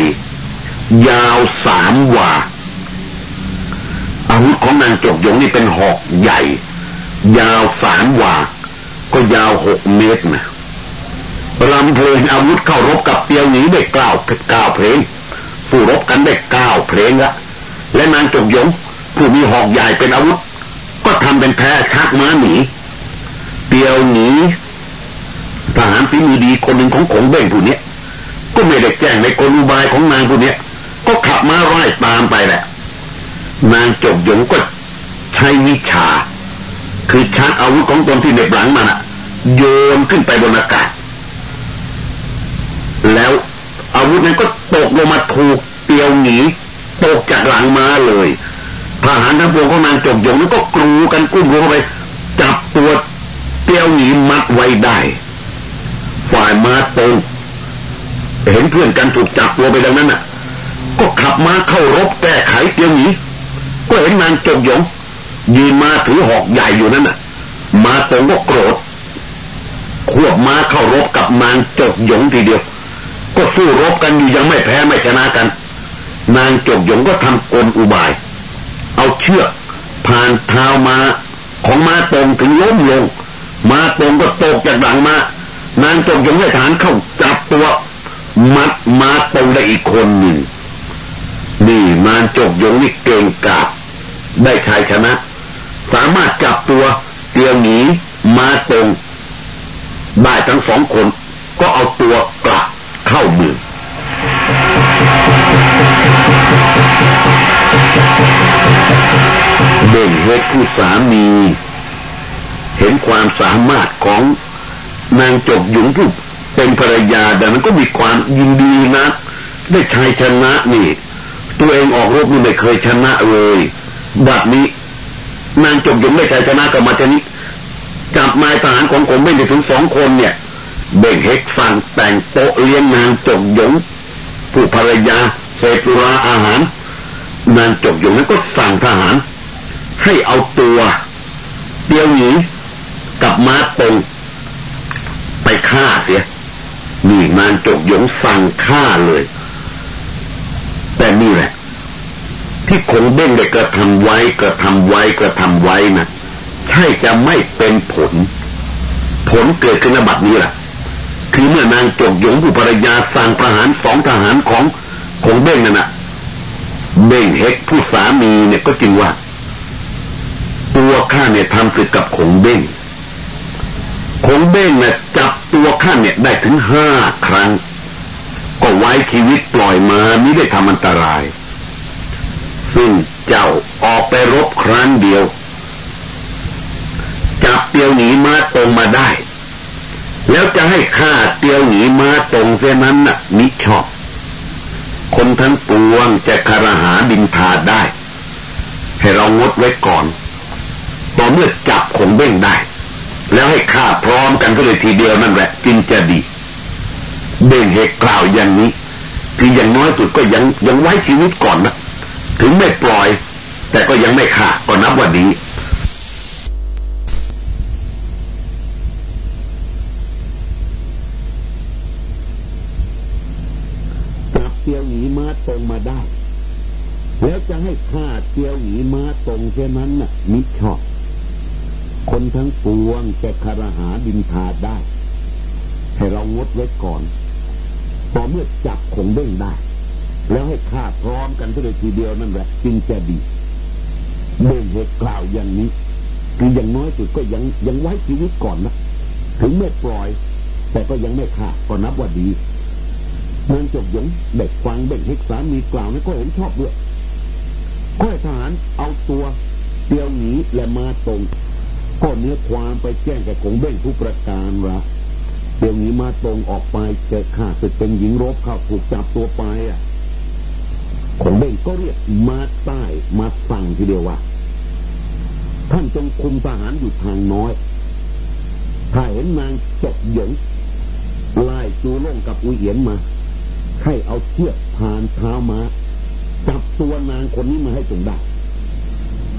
ยาวสามวาอาวุธของนางจกยงนี่เป็นหอกใหญ่ ยาวสามวา ก็ยาวหกเมตรนะรำเพลงอาวุธเข้ารบกับเปียวหนีได้เก้าเก้าเพลงสู้รบกันได้เก้าเพลงละและนางจงยงผู้มีหอกใหญ่เป็นอาวุธ ก็ทำเป็นแพ้ชักม้าหนีเปียวหนีทหารฝีมือดีคนหนึ่งของขงเบ่งผู้นี้ก็ไม่ได้แจ้งในกลุบายของนางผู้นี้ก็ขับม้าไล่ตามไปแหละ นางจบหยงก็ใช้วิชา คือชักอาวุธของตนที่เด็บหลังมันอะโยนขึ้นไปบนอากาศ แล้วอาวุธนั้นก็ตกลงมาถูกเตียวหนีตกจากหลังมาเลย ทหารทั้งปวงของนางจกยงนั้นก็กรูกันกุ้มลงไป จับตัวเตียวหนีมัดไว้ได้ ฝ่ายมาตรงเห็นเพื่อนกันถูกจับตัวไปดังนั้นน่ะ ก็ขับมาเข้ารบแก้ไขเตียวหนีก็เห็นนางจกยงยืนมาถือหอกใหญ่อยู่นั่นน่ะ มาตรงก็โกรธควบมาเข้ารบกับนางจกยงทีเดียว ก็สู้รบกันอยู่ยังไม่แพ้ไม่ชนะกัน นางจกยงก็ทำกลอุบาย เอาเชือกผ่านเท้ามาของมาตรงถึงล้มลง มาตรงก็ตกจากหลังมานางจกยังได้ฐานเข้าจับตัว มัดมาตรงได้อีกคนหนึ่งนี่นางจกยงนี่เก่งกาบได้ชายชนะ สามารถจับตัวเตียวหนีมาตรงได้ทั้งสองคน ก็เอาตัวกลับเข้าเมือง เด่นเฮกผู้สามี เห็นความสามารถของนางจกหยุงผู้เป็นภรรยาดังนั้นก็มีความยินดีนะได้ชายชนะนี่ ตัวเองออกรบนี่ไม่เคยชนะเลยบัดนี้ นางจกหยุงได้ชายชนะกับมาชนี้จับนายทหารของผมไม่ได้ถึงสองคนเนี่ย เบ่งเฮกฟังแต่งโต๊ะเลี้ยงนางจกยงผู้ภรรยาเสตุราอาหาร นางจกยงนั้นก็สั่งทหาร ให้เอาตัวเตียวหนีกับม้าตรงไปฆ่าเสียนี่นางจกยงสั่งฆ่าเลย แต่นี่แหละ ที่คงเบ้งได้กระทำไว้กระทำไว้กระทำไว้นะใช่จะไม่เป็นผล ผลเกิดขึ้นในบัดนี้แหละคือเมื่อนางจกหยงผู้ภรรยาสั่งประหารสองทหารของของเบ้งนั่นนะเบ่งเฮกผู้สามีเนี่ยก็จริงว่า ตัวข้าเนี่ยทำศึกกับขงเบ้งขงเบ้งเนี่ยจับตัวข้าเนี่ยได้ถึงห้าครั้ง ก็ไว้ชีวิตปล่อยมาไม่ได้ทำอันตราย ซึ่งเจ้าออกไปรบครั้งเดียว จับเตียวหนีมาตรงมาได้ แล้วจะให้ข้าเตียวหนีมาตรงเส้นนั้นน่ะมิชอบ คนทั้งปวงจะคารหาบินทาได้ ให้เรางดไว้ก่อน ต่อเมื่อจับขงเบ้งได้ แล้วให้ฆ่าพร้อมกันก็เลยทีเดียวนั่นแหละจึงจะดีเบ้งเหตุกล่าวอย่างนี้ คืออย่างน้อยสุดก็ยังยังไว้ชีวิตก่อนนะถึงไม่ปล่อย แต่ก็ยังไม่ฆ่าก็นับว่าดีจับเตียวหนีมาตรงมาได้ แล้วจะให้ฆ่าเตียวหนีมาตรงแค่นั้นน่ะมิชอบ คนทั้งปวงจะคารหาดินทาได้ ให้เรางดไว้ก่อนต่อเมื่อจับคงเด้งได้ แล้วให้ฆ่าพร้อมกันเลยทีเดียวนั่นแหละจึงจะดีเบ่งเหตุกล่าวอย่างนี้คืออย่างน้อยสุดก็ยังยังไว้ชีวิตก่อนนะถึงไม่ปล่อย แต่ก็ยังไม่ฆ่าก็นับว่าดีนางจบยงเด็กฟังเบ่งเฮกสามีกล่าวนั้นก็เห็นชอบด้วยก็ให้ทหารเอาตัวเตียวหนีและมาตรง ก็เนื้อความไปแจ้งแก่กงเบ้งทุกประการละเดี๋ยวนี้มาตรงออกไปเจอข้าศึกเป็นหญิงรบเข้าถูกจับตัวไปอะขงเบ้งก็เรียกมาใต้มาสั่งทีเดียวว่าท่านจงคุมทหารอยู่ทางน้อย ถ้าเห็นนางจบหยงไล่จูล่งกับอุเอียนมา ให้เอาเชือกผ่านเท้ามาจับตัวนางคนนี้มาให้จงได้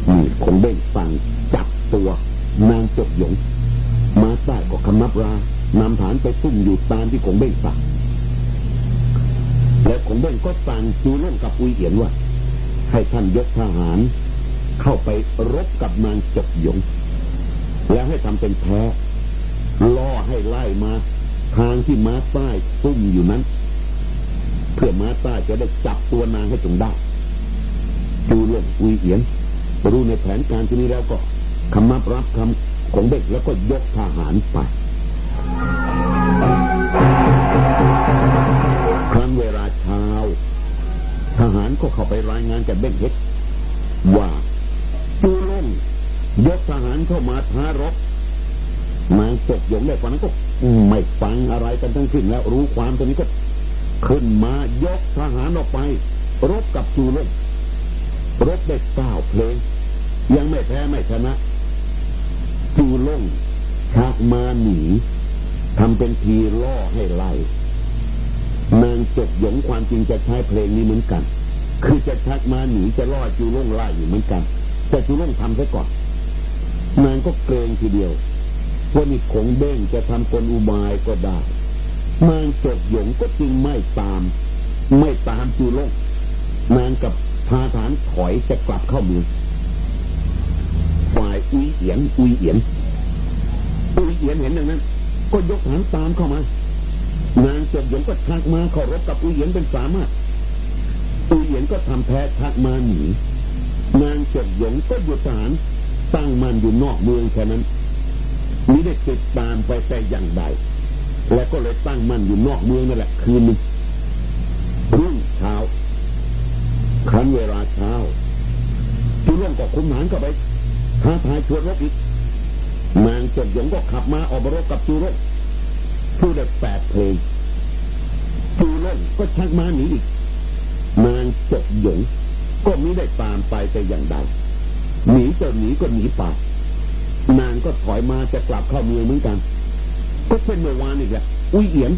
นี่คงเบ้งสั่งจับตัว นางจบหยง มาใต้ก็คำนับรานำฐานไปซุ่มอยู่ตามที่คงเบ้งสั่งและคงเบ้งก็สั่งจูล่งกับอุยเอียนว่า ให้ท่านยกทหาร เข้าไปรบกับนางจบหยง แล้วให้ทำเป็นแพ้ล่อให้ไล่มา ทางที่ม้าใต้ซุ่มอยู่นั้น เพื่อม้าใต้จะได้จับตัวนางให้จงได้จูล่งอุยเอียนรู้ในแผนการที่นี้แล้วก็ คำนับรับคำของเด็กแล้วก็ยกทหารไป ครั้งเวลาเช้า ทหารก็เข้าไปรายงานกับเบ้งเฮ็ดว่าจูล่งยกทหารเข้ามาท้ารบนางตกหยงได้ฟังนั้นก็ไม่ฟังอะไรกันทั้งสิ้นแล้วรู้ความตรงนี้ก็ขึ้นมายกทหารออกไป รบกับจูล่งรบได้เก้าเพลง ยังไม่แพ้ไม่ชนะ จูล่งชักมาหนีทำเป็นทีล่อให้ไล่นางจบหยงความจริงจะใช้เพลงนี้เหมือนกัน คือจะชักมาหนีจะล่อจูล่งไล่อยู่เหมือนกัน แต่จูล่งทำซะก่อน นางก็เกรงทีเดียวว่านี่คงเบ้งจะทำกลอุบายก็ได้นางจบหยงก็จึงไม่ตาม ไม่ตามจูล่งนางกับพาฐานถอยจะกลับเข้าเมือง อุยเอียนอุยเอียนอุยเอียนเห็นดังนั้น ก็ยกฐานตามเข้ามานางจบหยงก็ทักมาเคารพกับอุยเอียนเป็นสามารถอุยเอียนก็ทำแพ้ทักมาหนีนางจบหยงก็หยุดฐานตั้งมันอยู่นอกเมืองแค่นั้นมิได้ติดตามไปแต่อย่างใดและก็เลยตั้งมันอยู่นอกเมืองนั่นแหละคืนนึงรุ่งเช้าครั้นเวลาเช้าทุเรื่องก็คุมหานเข้าไป ท้าทายชวนรบอีกนางจดหยงก็ขับมาออกมารบกับจูร่งผู้ได้แปดเพลงจูร่งก็ชักมาหนีอีกนางจดหยง ก็มิได้ตามไปแต่อย่างใดหนีจะหนีก็หนีไปนางก็ถอยมาจะกลับเข้าเมืองเหมือนกัน ก็เป็นเมื่อวานอีกแหละอุ้ยเอียน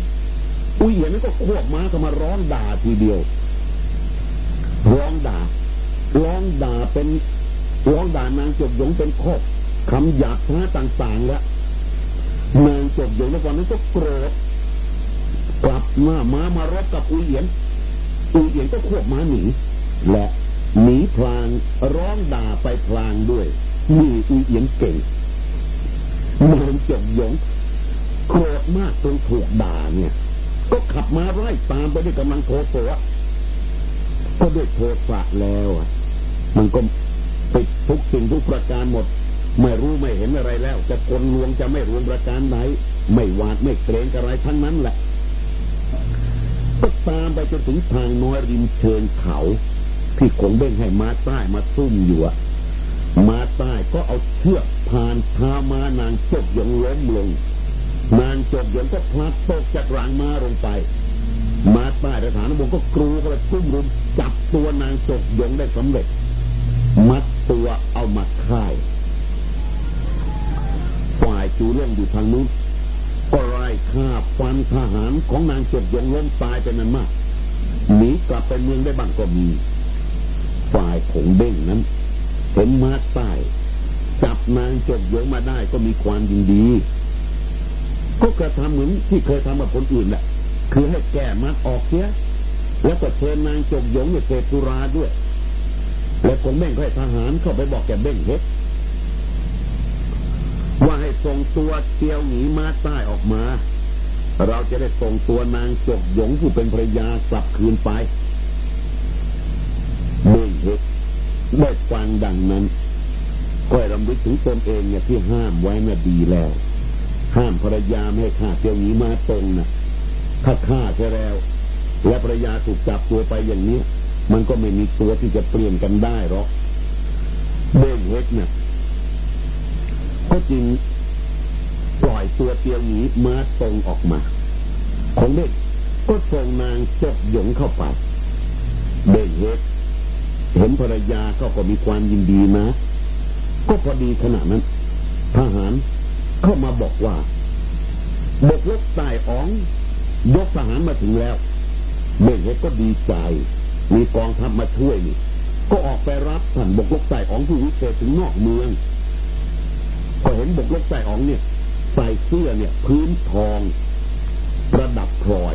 อุ้ยเอียนนั่นก็ควบม้าก็มาร้องด่าทีเดียวร้องด่าร้องด่าเป็น ร้องด่านางจบยงเป็นข้อคำหยาบช้าต่างๆแล้วนางจบยงในวันนั้นก็โกรธกลับหน้ามามารบกับอุเอียนอุเอียนก็ควบม้าหนีและหนีพลางร้องด่าไปพลางด้วยนี่อุเอียนเก่งนางจบยงโกรธมากจนถูกด่าเนี่ย ก็ขับมาไล่ตามไปด้วยกำลังโทโสก็ด้วยโทสะแล้วอะมันก็ ปิดทุกสิ่งทุกประการหมด ไม่รู้ไม่เห็นอะไรแล้ว จะกลลวงจะไม่รวมประการไหน ไม่หวาดไม่เกรงอะไรทั้งนั้นแหละก็ตามไปจนถึงทางน้อยริมเชิงเขา ที่คงเบ่งให้มาใต้มาซุ่มอยู่อะมาใต้ก็เอาเชือกผ่านพามานางจบยงล้มลง นางจบยงก็พลัดตกจากรางมาลงไป มาใต้ทหารบงก็กรูเข้าไปซุ่มรุมจับตัวนางจบยงได้สำเร็จมัด ตัวเอามาค่ายฝ่ายจูเรื่องอยู่ทางนู้นก็ไล่ฆ่าฟันทหารของนางเจบยงล้มตายเป็นนั้นมากหนีกลับไปเมืองได้บ้างก็มี ฝ่ายผงเบ้งนั้นเห็นมาใต้จับนางจบยงมาได้ก็มีความยินดี ก็กระทำเหมือนที่เคยทำกับคนอื่นแหละคือให้แก้มัดออกเสียแล้วก็เชิญนางจบยงเนี่ยเสพสุราด้วย แล้วผงเบ้งก็ให้ทหารเข้าไปบอกแกเบ้งเฮ็ดว่าให้ส่งตัวเตียวหนีมาใต้ออกมา เราจะได้ส่งตัวนางจกหยงผู้เป็นภรรยากลับคืนไปเบ่งเฮ็ดได้ฟังดังนั้นก็รำลึกถึงตนเองเนี่ยที่ห้ามไว้น่ะดีแล้ว ห้ามภรรยาไม่ให้ฆ่าเตียวหนีมาตรงนะถ้าฆ่าจะแล้ว และภรรยาถูกจับตัวไปอย่างนี้ มันก็ไม่มีตัวที่จะเปลี่ยนกันได้หรอกเบ่งเฮ็ดเนี่ยก็จึงปล่อยตัวเตียวหนีมาตรงออกมา ของเด็กก็ส่งนางจกหยงเข้าไปเด็กเฮ็ดเห็นภรรยาก็ก็มีความยินดีนะ ก็พอดีขณะนั้นทหารเข้ามาบอกว่าบกลกตายอ๋อง ยกทหารมาถึงแล้วเด็กเฮ็ดก็ดีใจ มีกองทัพมาช่วยนี่ ก็ออกไปรับท่านบกลกตายอ๋องผู้วิเศษถึงนอกเมือง ก็เห็นบกลกใส่อองเนี่ย ใส่เสื้อเนี่ย พื้นทองประดับพลอย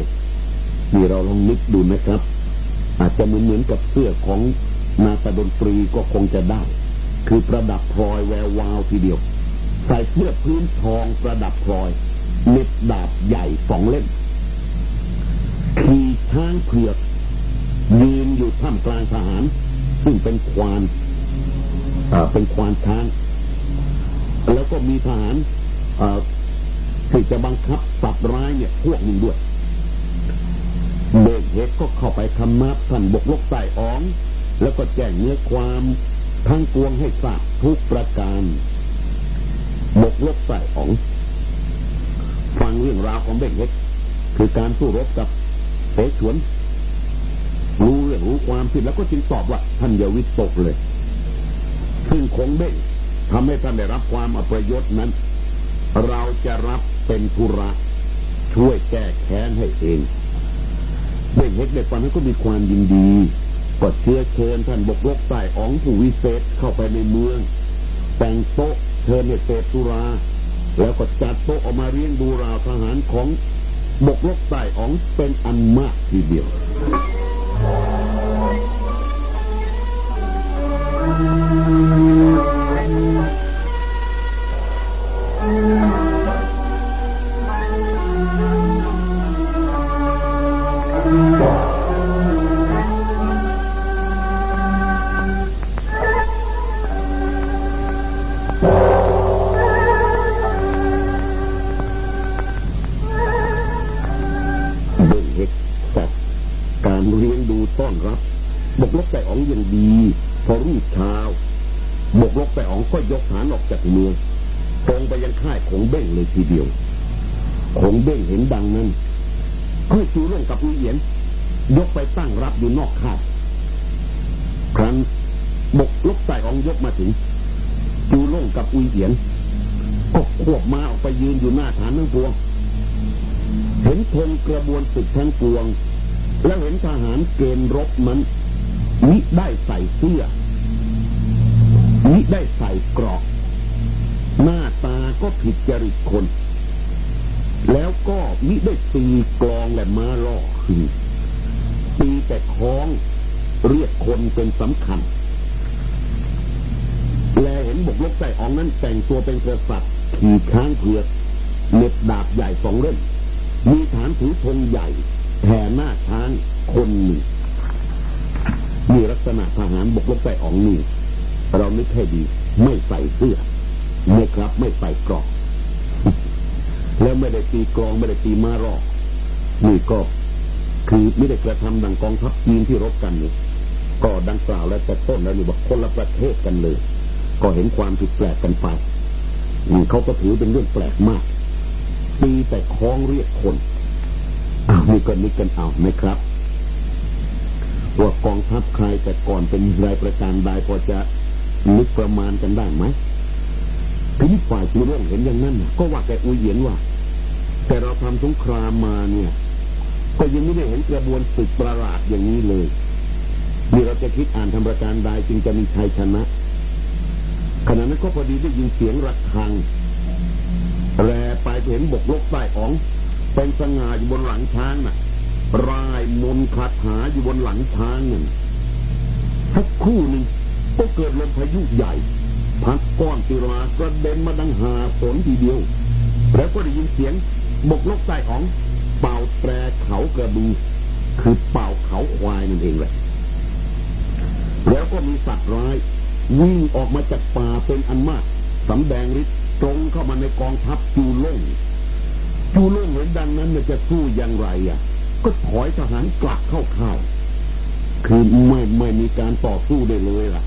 นี่เราลองนึกดูนะครับ อาจจะเหมือนเหมือนกับเสื้อของนาตาดนตรีก็คงจะได้ คือประดับพลอยแวววาวทีเดียว ใส่เสื้อพื้นทองประดับพลอยเน็บดาบใหญ่สองเล่มขี่ช้างเผือก ยืนอยู่ท่ามกลางทหาร ซึ่งเป็นควานเป็นควานช้าง แล้วก็มีทหารที่จะบังคับสับร้ายเนี่ยพวกหนึ่งด้วยเบกเฮกก็เข้าไปคำนับท่านบกลกใต้อ้อง แล้วก็แจ้งเนื้อความทั้งปวงให้ทราบทุกประการบกลกใต้อ้อง ฟังเรื่องราวของเบกเฮกคือการสู้รบกับเสฉวน รู้เรื่องรู้ความผิดแล้วก็จึงตอบว่า ท่านอย่าวิตกเลย ซึ่งคงเบ้งทำให้ท่านได้รับความอประยชน์นั้น เราจะรับเป็นธุระช่วยแก้แค้นให้เองเด็กเฮ็กเด็กฟันนั้นก็มีความยินดีก็เชื้อเชิญท่านบกลกใต้อ๋องผู้วิเศษเข้าไปในเมือง แต่งโต๊ะเชิญเนี่ยเศษสุราแล้วก็จัดโต๊ะออกมาเรียงดูราวทหารของบกลกใต้อ๋องเป็นอันมากทีเดียว ก็ถือเป็นเรื่องแปลกมากตีแต่คล้องเรียกคนอ้าวนี่ก็นึกกันเอาไหมครับว่ากองทัพใครแต่ก่อนเป็นรายประการใดพอจะนึกประมาณกันได้ไหมทีนี้ฝ่ายจีนเห็นอย่างนั้นก็ว่าแกอุยเยียนว่า แต่เราทำสงครามมาเนี่ย ก็ยังไม่ได้เห็นกระบวนศึกประหลาดอย่างนี้เลยนี่เราจะคิดอ่านทำประการใดจึงจะมีชัยชนะขณะนั้นก็พอดีได้ยินเสียงระฆังแรไป เห็นบกลกใต้อ๋องเป็นสง่าอยู่บนหลังช้างน่ะรายมนคาถาอยู่บนหลังช้างนั่นสักคู่หนึ่งก็เกิดลมพายุใหญ่ พัดก้อนติรากระเด็นมาดังหาฝนทีเดียว แล้วก็ได้ยินเสียงบกลกใต้อ๋องเป่าแตรเขากระบือคือเป่าเขาควายนั่นเองแหละแล้วก็มีสัตว์ร้ายวิ่งออกมาจากป่าเป็นอันมากสำแดงฤทธิ์ ตรงเข้ามาในกองทัพจูล่งจูล่งเห็นดังนั้นจะสู้อย่างไรอะ ก็ถอยทหารกลับเข้าค่ายคือไม่ไม่มีการต่อสู้ได้เลยล่ะ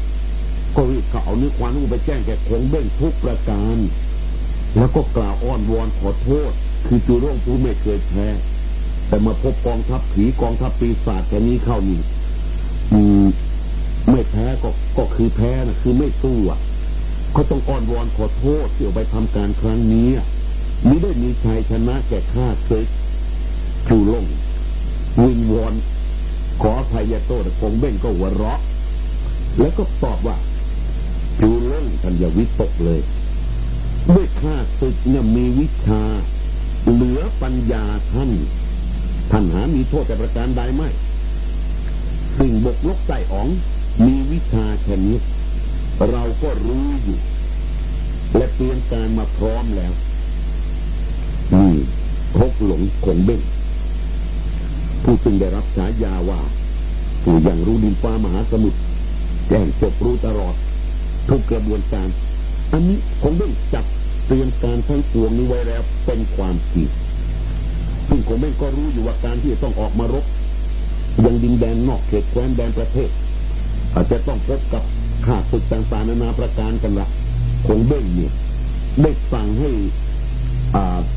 ก็รีบเขาเอานื้อควานไปแจ้งแก่คงเบ้งทุกประการ แล้วก็กล่าวอ้อนวอนขอโทษ คือจูร่งผู้ไม่เคยแพ้แต่มาพบกองทัพผีกองทัพปีศาจแค่นี้เข้านี่ไม่แพ้ก็ก็คือแพ้นะคือไม่สู้อะ เขาต้องอ้อนวอนขอโทษที่ออกไปทำการครั้งนี้มิได้มีชัยชนะแก่ข้าเคยจูลงวิงวอนขอพายโตแต่คงเบ้งก็หัวเราะ แล้วก็ตอบว่าจูลงท่นอย่าวิตกเลยด้วยข้าศึกเนี่ยมีวิชา เหลือปัญญาท่านท่านหามีโทษแต่ประการใดไหมสิ่งบกลกใต้อ๋องมีวิชาแค่นี้ เราก็รู้อยู่ และเตรียมการมาพร้อมแล้วนี่พกหลงคงเบ้งผู้ซึ่งได้รับฉายาว่าผู้ยังรู้ดินฟ้ามหาสมุทรแจ้งจบรู้ตลอด ทุกกระบวนการ อันนี้คงเบ้งจับเตรียมการทั้งปวงนี้ไว้แล้วเป็นความจริงซึ่งคงเบ้งก็รู้อยู่ว่าการที่จะต้องออกมารบยังดินแดนนอกเขตแคว้นแดนประเทศ อาจจะต้องพบกับ ข้าศึกต่างๆนานาประการกันละคงเบ้งเนี่ยได้สั่งให้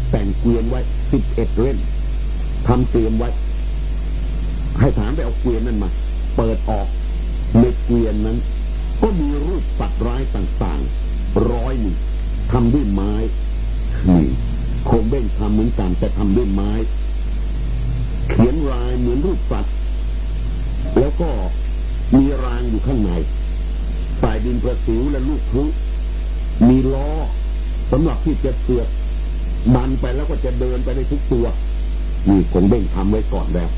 แต่งเกวียนไว้สิบเอ็ดเล่มทำเตรียมไว้ ให้ฐานไปเอาเกวียนนั้นมา เปิดออกในเกวียนนั้น ก็มีรูปสัตว์ร้ายต่างๆ ร้อยหนึ่งทำด้วยไม้นี่คงเบ้งทำเหมือนกันแต่ทำด้วยไม้ เขียนรายเหมือนรูปสัตว์แล้วก็มีรางอยู่ข้างใน ดินประสิวและลูกพลุมีล้อสำหรับที่จะเสือกดันไปแล้วก็จะเดินไปในทุกตัวนี่คงเบ่งทำไว้ก่อนแล้ว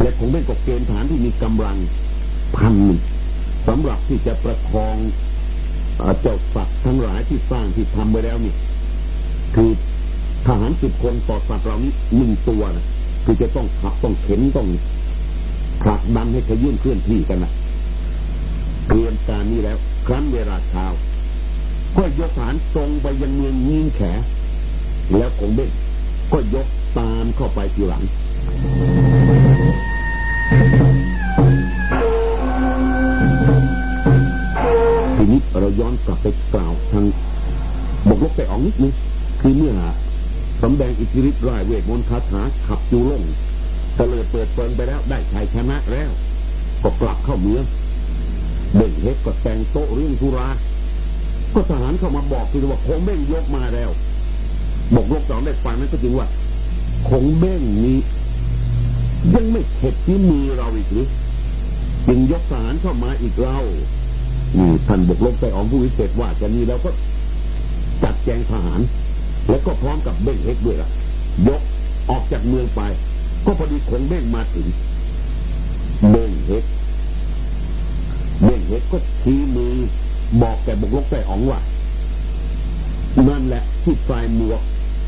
และคงเบ่งกเกณฑ์ฐานที่มีกำลังพันสำหรับที่จะประคองเจ้าสัตว์ทั้งหลายที่สร้างที่ทำไว้แล้วนี่คือทหารสิบคนต่อสัตว์เรานี้หนึ่งตัวนะคือจะต้องขับต้องเข็นต้องผลักดันให้ขยื่นเคลื่อนที่กันนะ เตรียมการนี้แล้ว ครั้นเวลาเช้าก็ยกฐานตรงไปยังเมืองยิงแข แล้วคงเบ้งก็ยกตามเข้าไปทีหลังทีนี้เราย้อนกลับไปกล่าวทางบกลกแต่อองนิดนึงคือเมื่อสำแดงอิทธิฤทธิ์ร้ายเวทมนต์คาถาขับจูล่งเตลิดเปิดเปิงไปแล้วได้ชัยชนะแล้ว ก็กลับเข้าเมือง เบ่งเล็กก็แต่งโต๊ะเรื่องธุระก็ทหารเข้ามาบอกคือว่าคงเบ้งยกมาแล้ว บอกลกสองได้ฟังนั้นก็จริงว่าคงเบ้งนี้ ยังไม่เข็ดที่มือเราอีกหรือจึงยกทหารเข้ามาอีกเรานี่ท่านบกลกใจอองผู้วิเศษว่าจะนี้แล้วก็จัดแจงทหาร แล้วก็พร้อมกับเบ้งเฮกด้วยล่ะ ยกออกจากเมืองไป ก็พอดีคงเบ้งมาถึงเบ้งเฮก เบ้งเฮกก็ชี้มือบอกแกบกลกแต่อ๋องว่านั่นแหละที่ปลายหมวก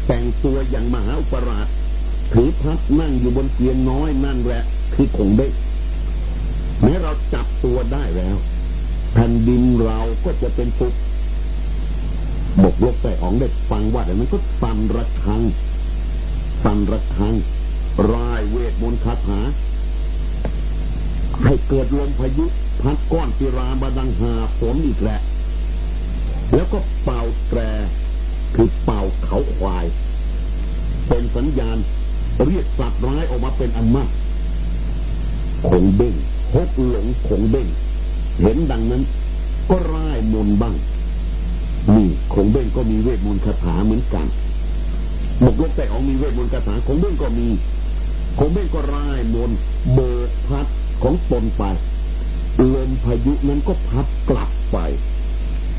แต่งตัวอย่างมหาอุปราชถือพัดนั่งอยู่บนเตียงน้อยนั่นแหละคือคงเบ้เราจับตัวได้แล้วแผ่นดินเราก็จะเป็นสุขบกลกแต่อ๋องได้ฟังว่าแต่นั้นก็สั่นระฆังสั่นระฆังร่ายเวทมนต์คาถาให้เกิดลมพายุ พัดก้อนปิรามาดังหาฝนอีกแหละ แล้วก็เป่าแตรคือเป่าเขาควาย เป็นสัญญาณเรียกสัตว์ร้ายออกมาเป็นอันมากคงเบ้งฮกหลงคงเบ้งเห็นดังนั้น ก็ร่ายมนบ้างนี่คงเบ้งก็มีเวทมนต์คาถาเหมือนกันบกลกแต่อองมีเวทมนต์คาถาคงเบ้งก็มีคงเบ้งก็ร่ายมนโบกพัดของตนไป ลมพายุนั้นก็พัดกลับไป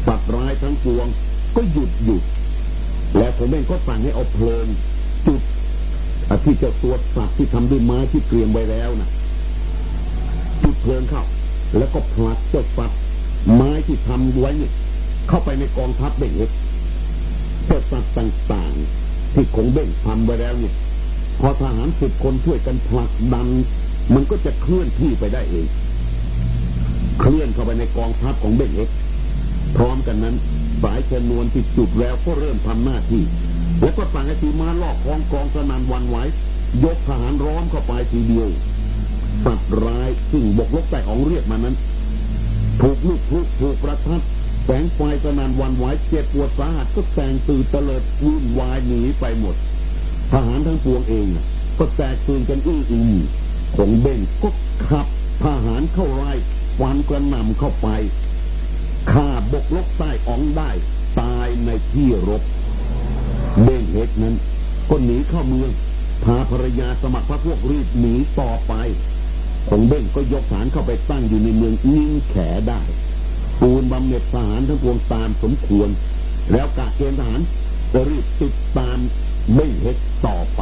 ปัดร้ายทั้งปวงก็หยุดหยุด และผมเองก็สั่งให้เอาเพลิงจุดที่เจ้าตัวสัตว์ที่ทำด้วยไม้ที่เตรียมไว้แล้วนะจุดเพลิงเข้า แล้วก็ผลักเจ้าสัตว์ไม้ที่ทำไว้เนี่ยเข้าไปในกองทัพเบ่งเล็กเจ้าสัตว์ต่างๆ ที่คงเบ่งทำไว้แล้วเนี่ย พอทหารสิบคนช่วยกันผลักดัน มันก็จะเคลื่อนที่ไปได้เอง เคลื่อนเข้าไปในกองทัพของเบ่งเล็กพร้อมกันนั้นสายชนวนที่จุดแล้วก็เริ่มทำหน้าที่ แล้วก็สั่งให้ทีมาลอกกองกองสนานวันไหวยกทหารร้อมเข้าไปทีเดียวสัตว์ร้ายซึ่งบกลกแต่ของเรียกมานั้น ถูกลูกทุถูกประทัดแสงไฟสนานวันไหวเจ็บปวดสาหัสก็แตงตื่นเตลิดวุ่นวายหนีไปหมด ทหารทั้งปวงเอง ก็แตกตื่นกันอื้ออึงคงเบ่งก็ขับทหารเข้าไล่ ฟันกระหน่ำเข้าไปฆ่าบกลกใต้อองได้ ตายในที่รบเบ่งเฮกนั้นก็หนีเข้าเมือง พาภรรยาสมัครพระพวกรีบหนีต่อไปคงเบ่งก็ยกฐานเข้าไปตั้งอยู่ในเมืองนิ่งแขได้ปูนบำเหน็จทหารทั้งปวงตามสมควร แล้วกาเกณฑ์ทหารก็รีบติดตามเบ่งเฮกต่อไป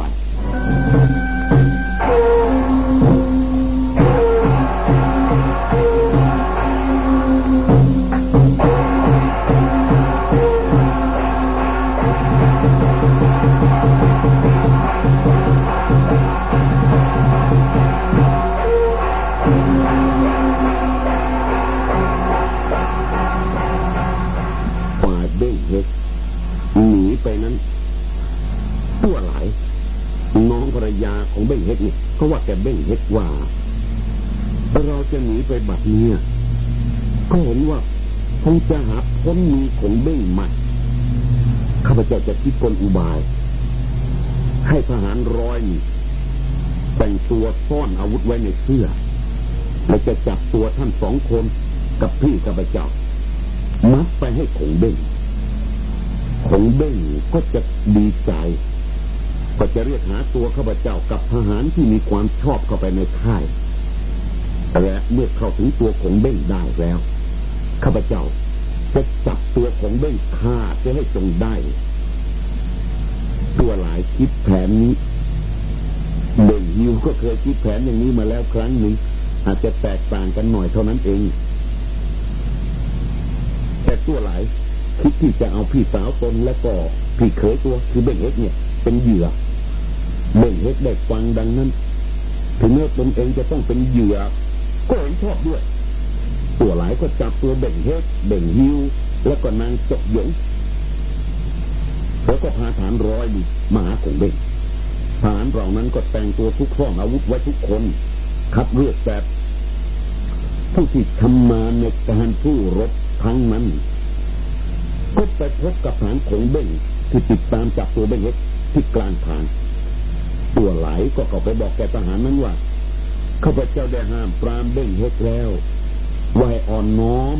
ของเบ้งเฮ็ดเนี่ยก็ว่าแกเบ้งเฮ็ดว่า เราจะหนีไปบัดเนี้ยก็เห็นว่าคงจะหาพ้นมีของเบ้งใหม่ข้าพเจ้าจะคิดกลอุบาย ให้ทหารร้อยนี่แต่งตัวซ่อนอาวุธไว้ในเสื้อแล้วจะจับตัวท่านสองคนกับพี่ข้าพเจ้ามัดไปให้ขงเบ้งขงเบ้งก็จะดีใจ ก็จะเรียกหาตัวข้าพเจ้ากับทหารที่มีความชอบเข้าไปในค่ายและเมื่อเข้าถึงตัวของเบ้งได้แล้วข้าพเจ้าจะจับตัวของเบ้งฆ่าจะให้จงได้ ตัวหลายคิดแผนนี้เบ่งฮิวก็เคยคิดแผนอย่างนี้มาแล้วครั้งหนึ่งอาจจะแตกต่างกันหน่อยเท่านั้นเอง แต่ตัวหลายคิดที่จะเอาพี่สาวตนและก็พี่เขยตัวคือเบ่งเอ็กเนี่ย เป็นเหยื่อ เบ่งเฮ็ดได้ฟังดังนั้น ถึงแม้ตนเองจะต้องเป็นเหยื่อ ก็เห็นชอบด้วย ตัวหลายก็จับตัวเบ่งเฮ็ดเบ่งฮิวแล้วก็นางจกหยงแล้วก็พาฐานร้อยมาหาของเบ่งฐานเรานั้นก็แต่งตัวทุกข้องอาวุธไว้ทุกคนคัดเลือกแบบผู้ที่ทำมาในการผู้รบทั้งนั้น ก็ไปพบกับฐานของเบ่งที่ติดตามจับตัวเบ่งเฮ็ดที่กลางทาง ตัวไหลก็เข้าไปบอกแกทหารนั้นว่าข้าพเจ้าได้ห้ามปรามเบ่งเฮ็ดแล้วว่าให้อ่อนน้อม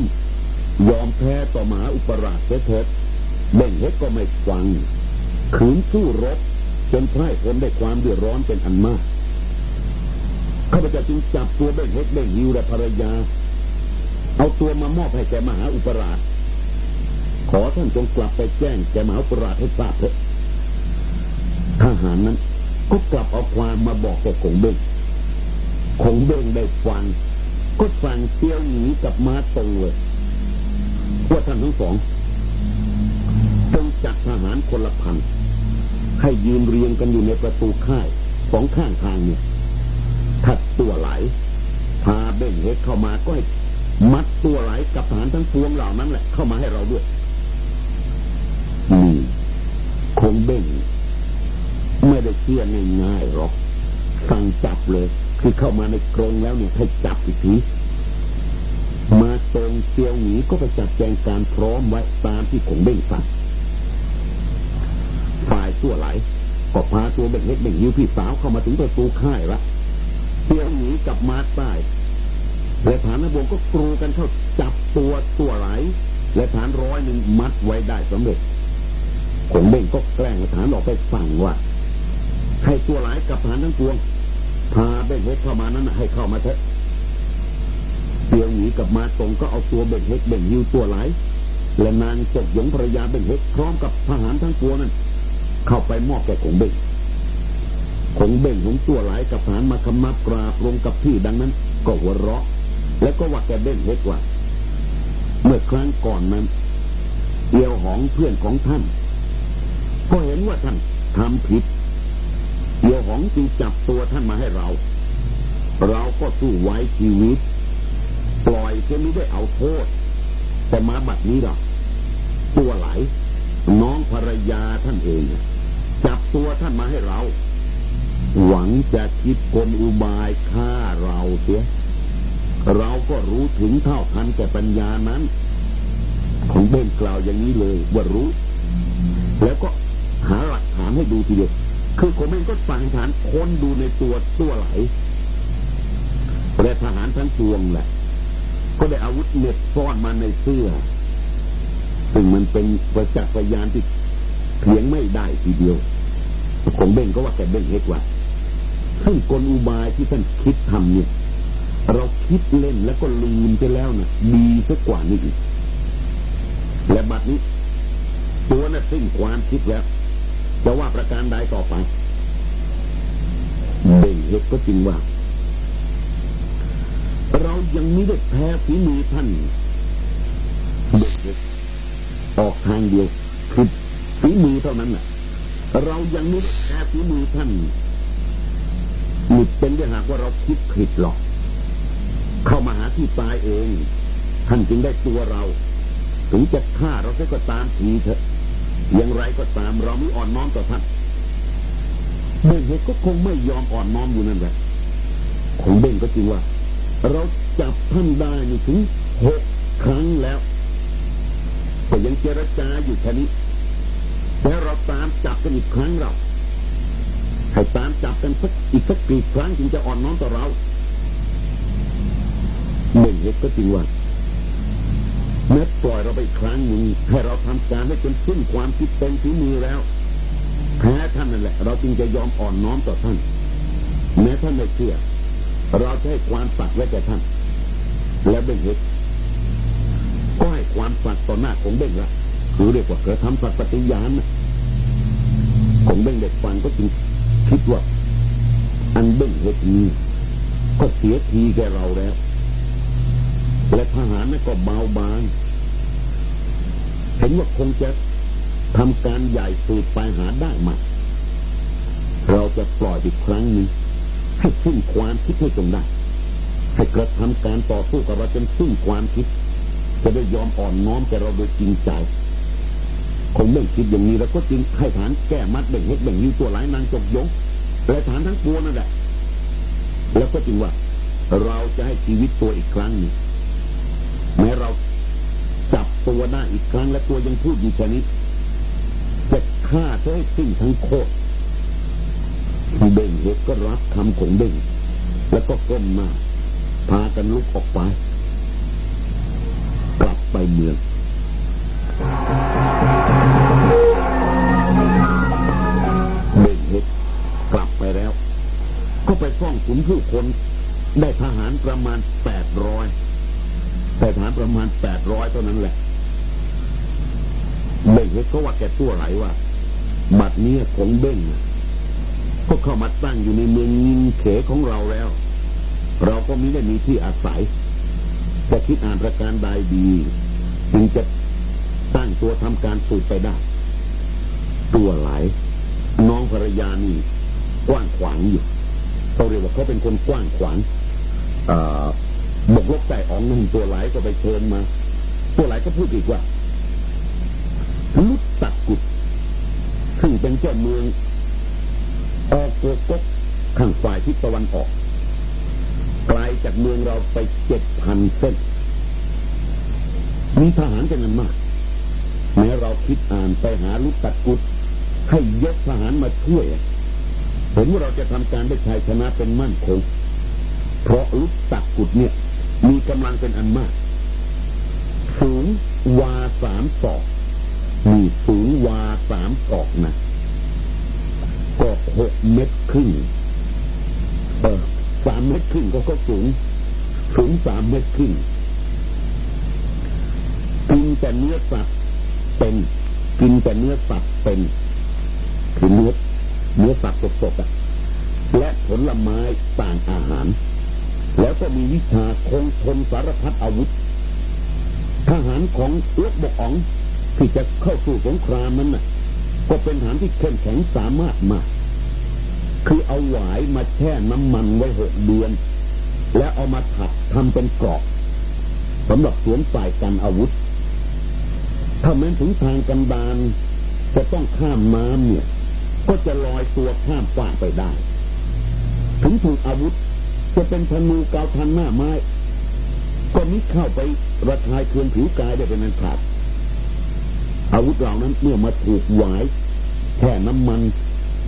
ยอมแพ้ต่อมหาอุปราชเถิดเบ่งเฮ็ดก็ไม่ฟังขืนสู้รบจนพ่ายผลได้ความเดือดร้อนเป็นอันมากข้าพเจ้าจึงจับตัวเบ่งเฮ็ดเบ่งฮิวและภรรยา เอาตัวมามอบให้แกมหาอุปราช ขอท่านจงกลับไปแจ้งแกมหาอุปราชให้ทราบเถอะทหารนั้น ก็กลับเอาความมาบอกแกคงเบ้งคงเบ้งได้ฟัง ก็ฟังเตี้ยวหนีกับมาตรงเลยว่าท่านทั้งสองจงจัดทหารคนละพันให้ยืนเรียงกันอยู่ในประตูค่ายสองข้างทางเนี่ยถัดตัวไหลพาเบ่งเฮ็เข้ามาก็ให้มัดตัวไหลกับฐานทั้งปวงเหล่านั้นแหละ เข้ามาให้เราด้วยนี่คงเบ่ง ได้เชื่อง่ายๆหรอกสั่งจับเลย คือเข้ามาในกรงแล้วเนี่ยให้จับอีกทีมาตรงเตียวหนีก็ไปจัดแจงการพร้อมไว้ตามที่คงเบ่งสั่งฝ่ายตัวไหลก็พาตัวเบ่งเล็กเบ่งยิวพี่สาวเข้ามาถึงประตูค่ายละเตียวหนีกับมาใต้และฐานนบวงก็กรูกันเข้าจับตัวตัวไหลและฐานร้อยหนึ่งมัดไว้ได้สำเร็จคงเบ่งก็แกล้งฐานออกไปสั่งว่า ให้ตัวไหลกับฐานทั้งปวงพาเบ่งเล็กเข้ามานั้นให้เข้ามาเถอะเตียวหนีกับมาตรงก็เอาตัวเบ่งเล็กเบ่งยิวตัวไหลและนางจกหยงภรรยาเบ่งเล็กพร้อมกับทหารทั้งปวงนั้นเข้าไปมอบแก่คงเบ่งคงเบ่งของตัวไหลกับฐานมาคำนับกราบลงกับที่ดังนั้น ก็หัวเราะ แล้วก็ว่าแกเบ่งเล็กว่าเมื่อครั้งก่อนนั้นเอียวหองเพื่อนของท่าน ก็เห็นว่าท่านทำผิด เอียวหองจึงจับตัวท่านมาให้เรา เราก็สู้ไว้ชีวิต ปล่อยเพื่อไม่ได้เอาโทษ แต่มาบัดนี้หรอกตัวไหล น้องภรรยาท่านเอง จับตัวท่านมาให้เรา หวังจะคิดกลอุบายฆ่าเราเสียเราก็รู้ถึงเท่าทันแก่ปัญญานั้น ของเบ่งกล่าวอย่างนี้เลยว่ารู้ แล้วก็หาหลักฐานให้ดูทีเดียว คือผมเองก็สั่งฐานค้นดูในตัวตัวไหลและทหารทั้งปวงแหละ ก็ได้อาวุธเน็บซ่อนมาในเสื้อ ซึ่งมันเป็นประจักษ์พยานที่เพียงไม่ได้ทีเดียวของเบ่งก็ว่าแกเบ่งเฮ็ดว่าซึ่งกลอุบายที่ท่านคิดทำเนี่ย เราคิดเล่นแล้วก็ลืมไปแล้วนะดีสักกว่านี้อีกและบัดนี้ ตัวน่ะสิ้นความคิดแล้ว จะว่าประการใดต่อไปเบ่งเฮ็ดก็จริงว่า เรายังไม่ได้แพ้ฝีมือท่านเบ่งเฮ็ดออกทางเดียวคือฝีมือเท่านั้นแหละเรายังไม่ได้แพ้ฝีมือท่านหลุดเป็นด้วยหากว่าเราคิดผิดหรอกเข้ามาหาที่ตายเอง ท่านจึงได้ตัวเรา ถึงจะฆ่าเราแค่ก็ตามทีเถอะ อย่างไรก็ตามเราไม่อ่อนน้อมต่อท่านเบ่งเฮ็ดก็คงไม่ยอมอ่อนน้อมอยู่นั่นแหละของเบ่งก็จริงว่า เราจับท่านได้ถึงหกครั้งแล้วแต่ยังเจรจาอยู่แค่นี้แล้วเราตามจับกันอีกครั้งเราให้ตามจับกันสักอีกสักกี่ครั้งจึงจะอ่อนน้อมต่อเราเบ่งเฮ็ดก็จริงว่า แม้ปล่อยเราไปครั้งหนึ่งให้เราทำการให้จนสิ้นความคิดเป็นที่มือแล้วแพ้ท่านนั่นแหละ เราจึงจะยอมอ่อนน้อมต่อท่านแม้ท่านไม่เชื่อเราจะให้ความสัตย์ไว้แก่ท่าน และเบ่งเฮ็ดก็ให้ความสัตย์ต่อหน้าของเบ่งละคือเรียกว่ากระทำสัตย์ปฏิญาณของเบ่งเด็กฟังก็จึงคิดว่า อันเบ่งเฮ็ดนี้ก็เสียทีแก่เราแล้ว และทหารนั่นก็เบาบาง เห็นว่าคงจะทำการใหญ่สืบไปหาได้มา เราจะปล่อยอีกครั้งหนึ่งให้สิ้นความคิดให้จงได้ให้กระทำการต่อสู้กับเราจนสิ้นความคิด จะได้ยอมอ่อนน้อมแกเราโดยจริงใจคงไม่คิดอย่างนี้แล้วก็จึงให้ฐานแก้มัดเบ่งเฮ็ดเบ่งยิวตัวหลายนางจกยงและฐานทั้งปวงนั่นแหละแล้วก็จึงว่า เราจะให้ชีวิตตัวอีกครั้งหนึ่ง แม้เราจับตัวได้อีกครั้งและตัวยังพูดอยู่แค่นี้จะฆ่าจะให้สิ้นทั้งโคตรเบ่งเห็ดก็รับคำของเบ่งแล้วก็ก้มหน้าพากันลุกออกไป กลับไปเมืองเบ่งเห็ดกลับไปแล้ว ก็ไปฟ้องขุนผู้คนได้ทหารประมาณแปดร้อย แต่ทหารประมาณแปดร้อยเท่านั้นแหละเบ่งเห็ดก็ว่าแกตัวไหลว่า บัดนี้ของเบ่งก็เข้ามาตั้งอยู่ในเมืองยินเขของเราแล้ว เราก็มิได้มีที่อาศัยจะคิดอ่านประการใดดีจึงจะตั้งตัวทำการสูบไปได้ ตัวไหลน้องภรรยานี่กว้างขวางอยู่เราเรียกว่าเขาเป็นคนกว้างขวางอ่า บกลกใจอ๋องหนั่นตัวไหลก็ไปเชิญมา ตัวไหลก็พูดอีกว่าลุดตัดกุดซึ่งเป็นเจ้าเมืองออกโกกกข้างฝ่ายทิศตะวันออกไกลจากเมืองเราไปเจ็ดพันเส้น มีทหารจำนวนมาก แม้เราคิดอ่านไปหาลุตัดกุดให้ยกทหารมาช่วยเห็นว่าเราจะทำการได้ชัยชนะเป็นมั่นคงเพราะลุตัดกุดเนี่ย มีกำลังเป็นอันมาก สูงวาสามศอกมีสูงวาสามศอกนะก็หกเมตรครึ่งเออสามเมตรครึ่งก็ก็สูง สูงสามเมตรครึ่งกินแต่เนื้อสัตว์เป็น กินแต่เนื้อสัตว์เป็นคือเนื้อเนื้อสัตว์สดๆอะและผลไม้ต่างอาหาร แล้วก็มีวิชาคงทนสารพัดอาวุธ ทหารของลบบกอ๋องที่จะเข้าสู่สงครามนั้นน่ะ ก็เป็นทหารที่เข้มแข็งสามารถมาก คือเอาหวายมาแช่น้ำมันไว้หกเดือน แล้วเอามาถักทำเป็นเกราะสำหรับสวมใส่กันอาวุธ ถ้าแม้ถึงทางกันดานจะต้องข้ามน้ำเนี่ย ก็จะลอยตัวข้ามฟ้าไปได้ ถึงถูกอาวุธ จะเป็นธนูกาวทันหน้าไม้ ก็มิเข้าไประทายเคืองผิวกายได้เป็นอันขาดอาวุธเหล่านั้นเมื่อมาถูกหวายแค่น้ำมัน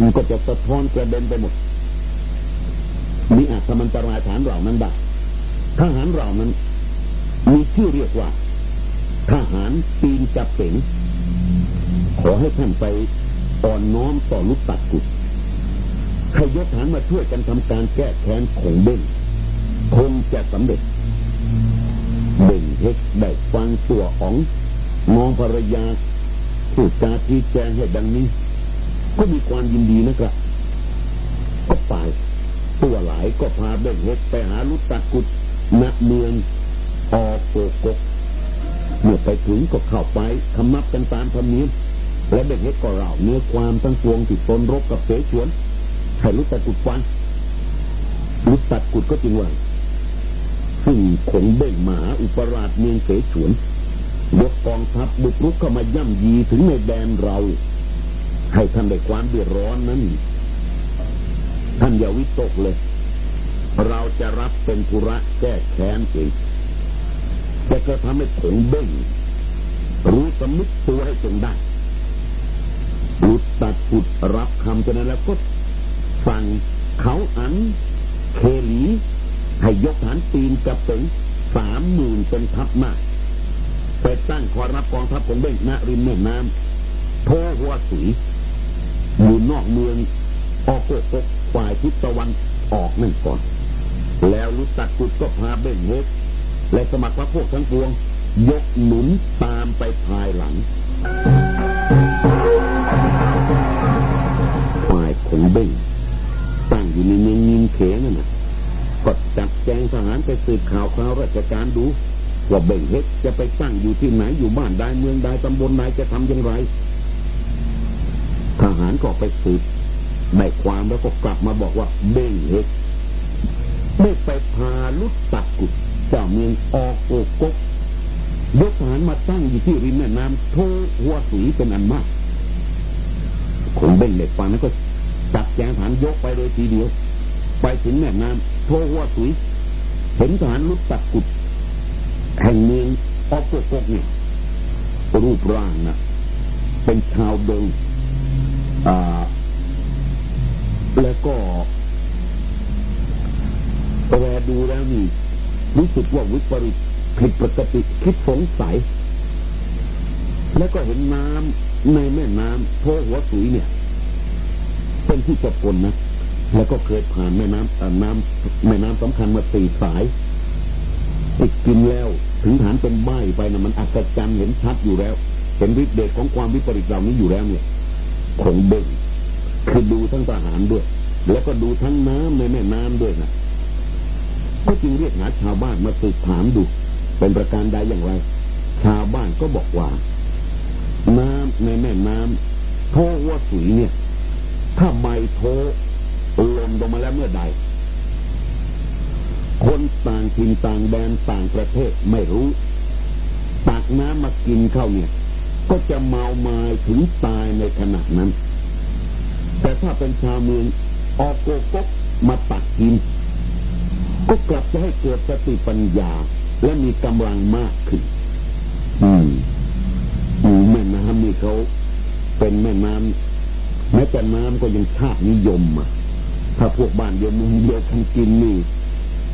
มันก็จะสะท้อนกระเด็นไปหมดมีอาจทำอันตรายฐานเหล่านั้นได้ทหารเหล่านั้น มีชื่อเรียกว่า ทหารปีนจับเป๋งขอให้ท่านไปอ่อนน้อมต่อลุกตัดกุด ให้ยกฐานมาช่วยกันทำการแก้แค้นของเบ้งคงจะสำเร็จ เบ่งเฮกได้ฟังตัวของมองภรรยาพูดจาทีแจงให้ดังนี้ ก็มีความยินดีนะครับ ก็ไป ตัวหลายก็พาเบ่งเฮกไปหาลุตะกุดณเมืองออกโกกกเมื่อไปถึงก็เข้าไปคำนับกันตามธรรมเนียมและเบ่งเฮกก็เล่าเนื้อความทั้งปวงที่ตนรบกับเสฉวน ให้ลุตะกุดฟังลุตะกุดก็จริงว่าซึ่งขงเบ่งมหาอุปราชเมืองเสฉวนยกกองทัพบุกรุกเข้ามาย่ำยีถึงในแดนเรา ให้ท่านได้ความเดือดร้อนนั้น ท่านอย่าวิตกเลย เราจะรับเป็นธุระแก้แค้นเองจะกระทำให้ผงเบ้งรู้สำนึกตัวให้จงได้ลุดตัดปุดรับคำจากนั้นแล้วก็ ฟังเขาอันเคลี ให้ยกฐานตีนกระเป๋งสามหมื่นเป็นทัพมากไปตั้งคอยรับกองทัพของเบ้งณริมแม่น้ำโพหัวสีอยู่นอกเมืองออกโกกฝ่ายทิศตะวันออกนั่นก่อน แล้วลุตัดกุดก็พาเบ้งเฮกและสมัครพระพวกทั้งปวง ยกหนุนตามไปภายหลังฝ่ายของเบ้ง ตั้งอยู่ในเมืองนินเขนั่นนะก็จัดแจงทหารไปสืบข่าวคราวราชการดู ว่าเบ่งเฮกจะไปตั้งอยู่ที่ไหนอยู่บ้านใดเมืองใดตำบลไหนจะทำอย่างไร ทหารก็ไปสืบได้ความแล้วก็กลับมาบอกว่าเบ่งเฮกได้ไปพาลุดตักุดเจ้าเมืองออกโอกกยกทหารมาตั้งอยู่ที่ริมแม่น้ำโทหัวสีเป็นอันมากคงเบ่งเด็กฟังนั้นก็ จับแจงฐานยกไปเลยทีเดียว ไปถึงแม่น้ำโทหัวสีเห็นทหารลุดตัดกุดแห่งเมืองออกโกกกเนี่ยรูปร่างนะเป็นชาวดงอ่าแล้วก็แวดูแล้วนี่รู้สึกว่าวิปริตผิดปกติคิดสงสัย แล้วก็เห็นน้ำในแม่น้ำโพหัวสุยเนี่ย เป็นที่จะปนนะแล้วก็เคยผ่านแม่น้ำน้ำแม่น้ำสำคัญมาสี่สายติดกินแล้วถึงฐานเป็นใบไปนะมันอัศจรรย์เห็นชัดอยู่แล้ว เห็นฤทธิ์เดชของความวิปริตเหล่านี้อยู่แล้วเนี่ยคงเบ่งคือดูทั้งทหารด้วย แล้วก็ดูทั้งน้ำในแม่น้ำด้วยนะก็จึงเรียกหาชาวบ้านมาสืบถามดู เป็นประการใดอย่างไร ชาวบ้านก็บอกว่า น้ำในแม่น้ำโทว่าสุยเนี่ย ถ้าใบโทหล่นลงมาแล้วเมื่อใด คนต่างถิ่นต่างแดนต่างประเทศไม่รู้ตักน้ำมากินเข้าเนี่ย ก็จะเมาไมาถึงตายในขณะนั้น แต่ถ้าเป็นชาวเมืองออกโกกกมาตักกิน ก็กลับจะให้เกิดสติปัญญา และมีกำลังมากขึ้น อืมอืมแม่น้ำนี่เขาเป็นแม่น้ำ แม้แต่น้ำก็ยังชาตินิยมอะถ้าพวกบ้านเดียวมึงเดียวกันกินนี่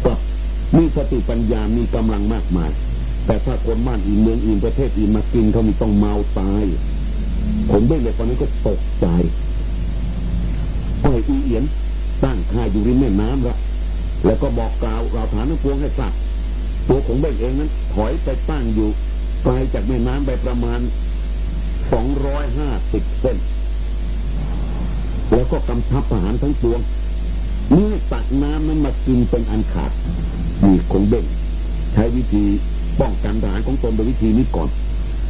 กับมีสติปัญญามีกำลังมากมาย แต่ถ้าคนบ้านอื่นเมืองอื่นประเทศอื่นมากินเขามีต้องเมาตายผมได้เลยตอนนี้ก็ตกใจปล่อยอีเอียนตั้งค่ายอยู่ริมแม่น้ำละแล้วก็บอกกล่าวเราฐานทั้งปวงให้ทราบตัวของเบ้งเองนั้น ถอยไปตั้งอยู่ไกลจากแม่น้ำไปประมาณสองร้อยห้าสิบเส้น แล้วก็กำชับทหารทั้งปวงนี่อตักน้ำนั้นมากินเป็นอันขาดมีคงเบ่งใช้วิธีป้องกันทหารของตนโดยวิธีนี้ก่อน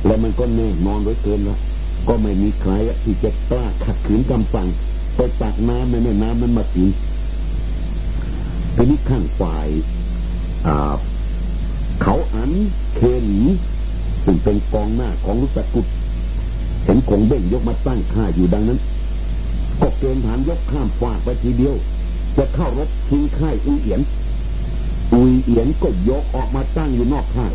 แล้วมันก็แน่นอนไว้เกินแล้วก็ไม่มีใครที่จะกล้าขัดขืนคำสั่งไปตักน้ำในแม่น้ำนั้นมากินทีนี้ข้างฝ่ายเขาอันเคนีซึ่งเป็นกองหน้าของลุสกุลเห็นคงเบ่งยกมาตั้งค่าอยู่ดังนั้น ก็เกณฑ์ฐานยกข้ามฟากไปทีเดียว จะเข้ารบทิ้งค่ายอุยเอียน อุยเอียนก็ยกออกมาตั้งอยู่นอกค่าย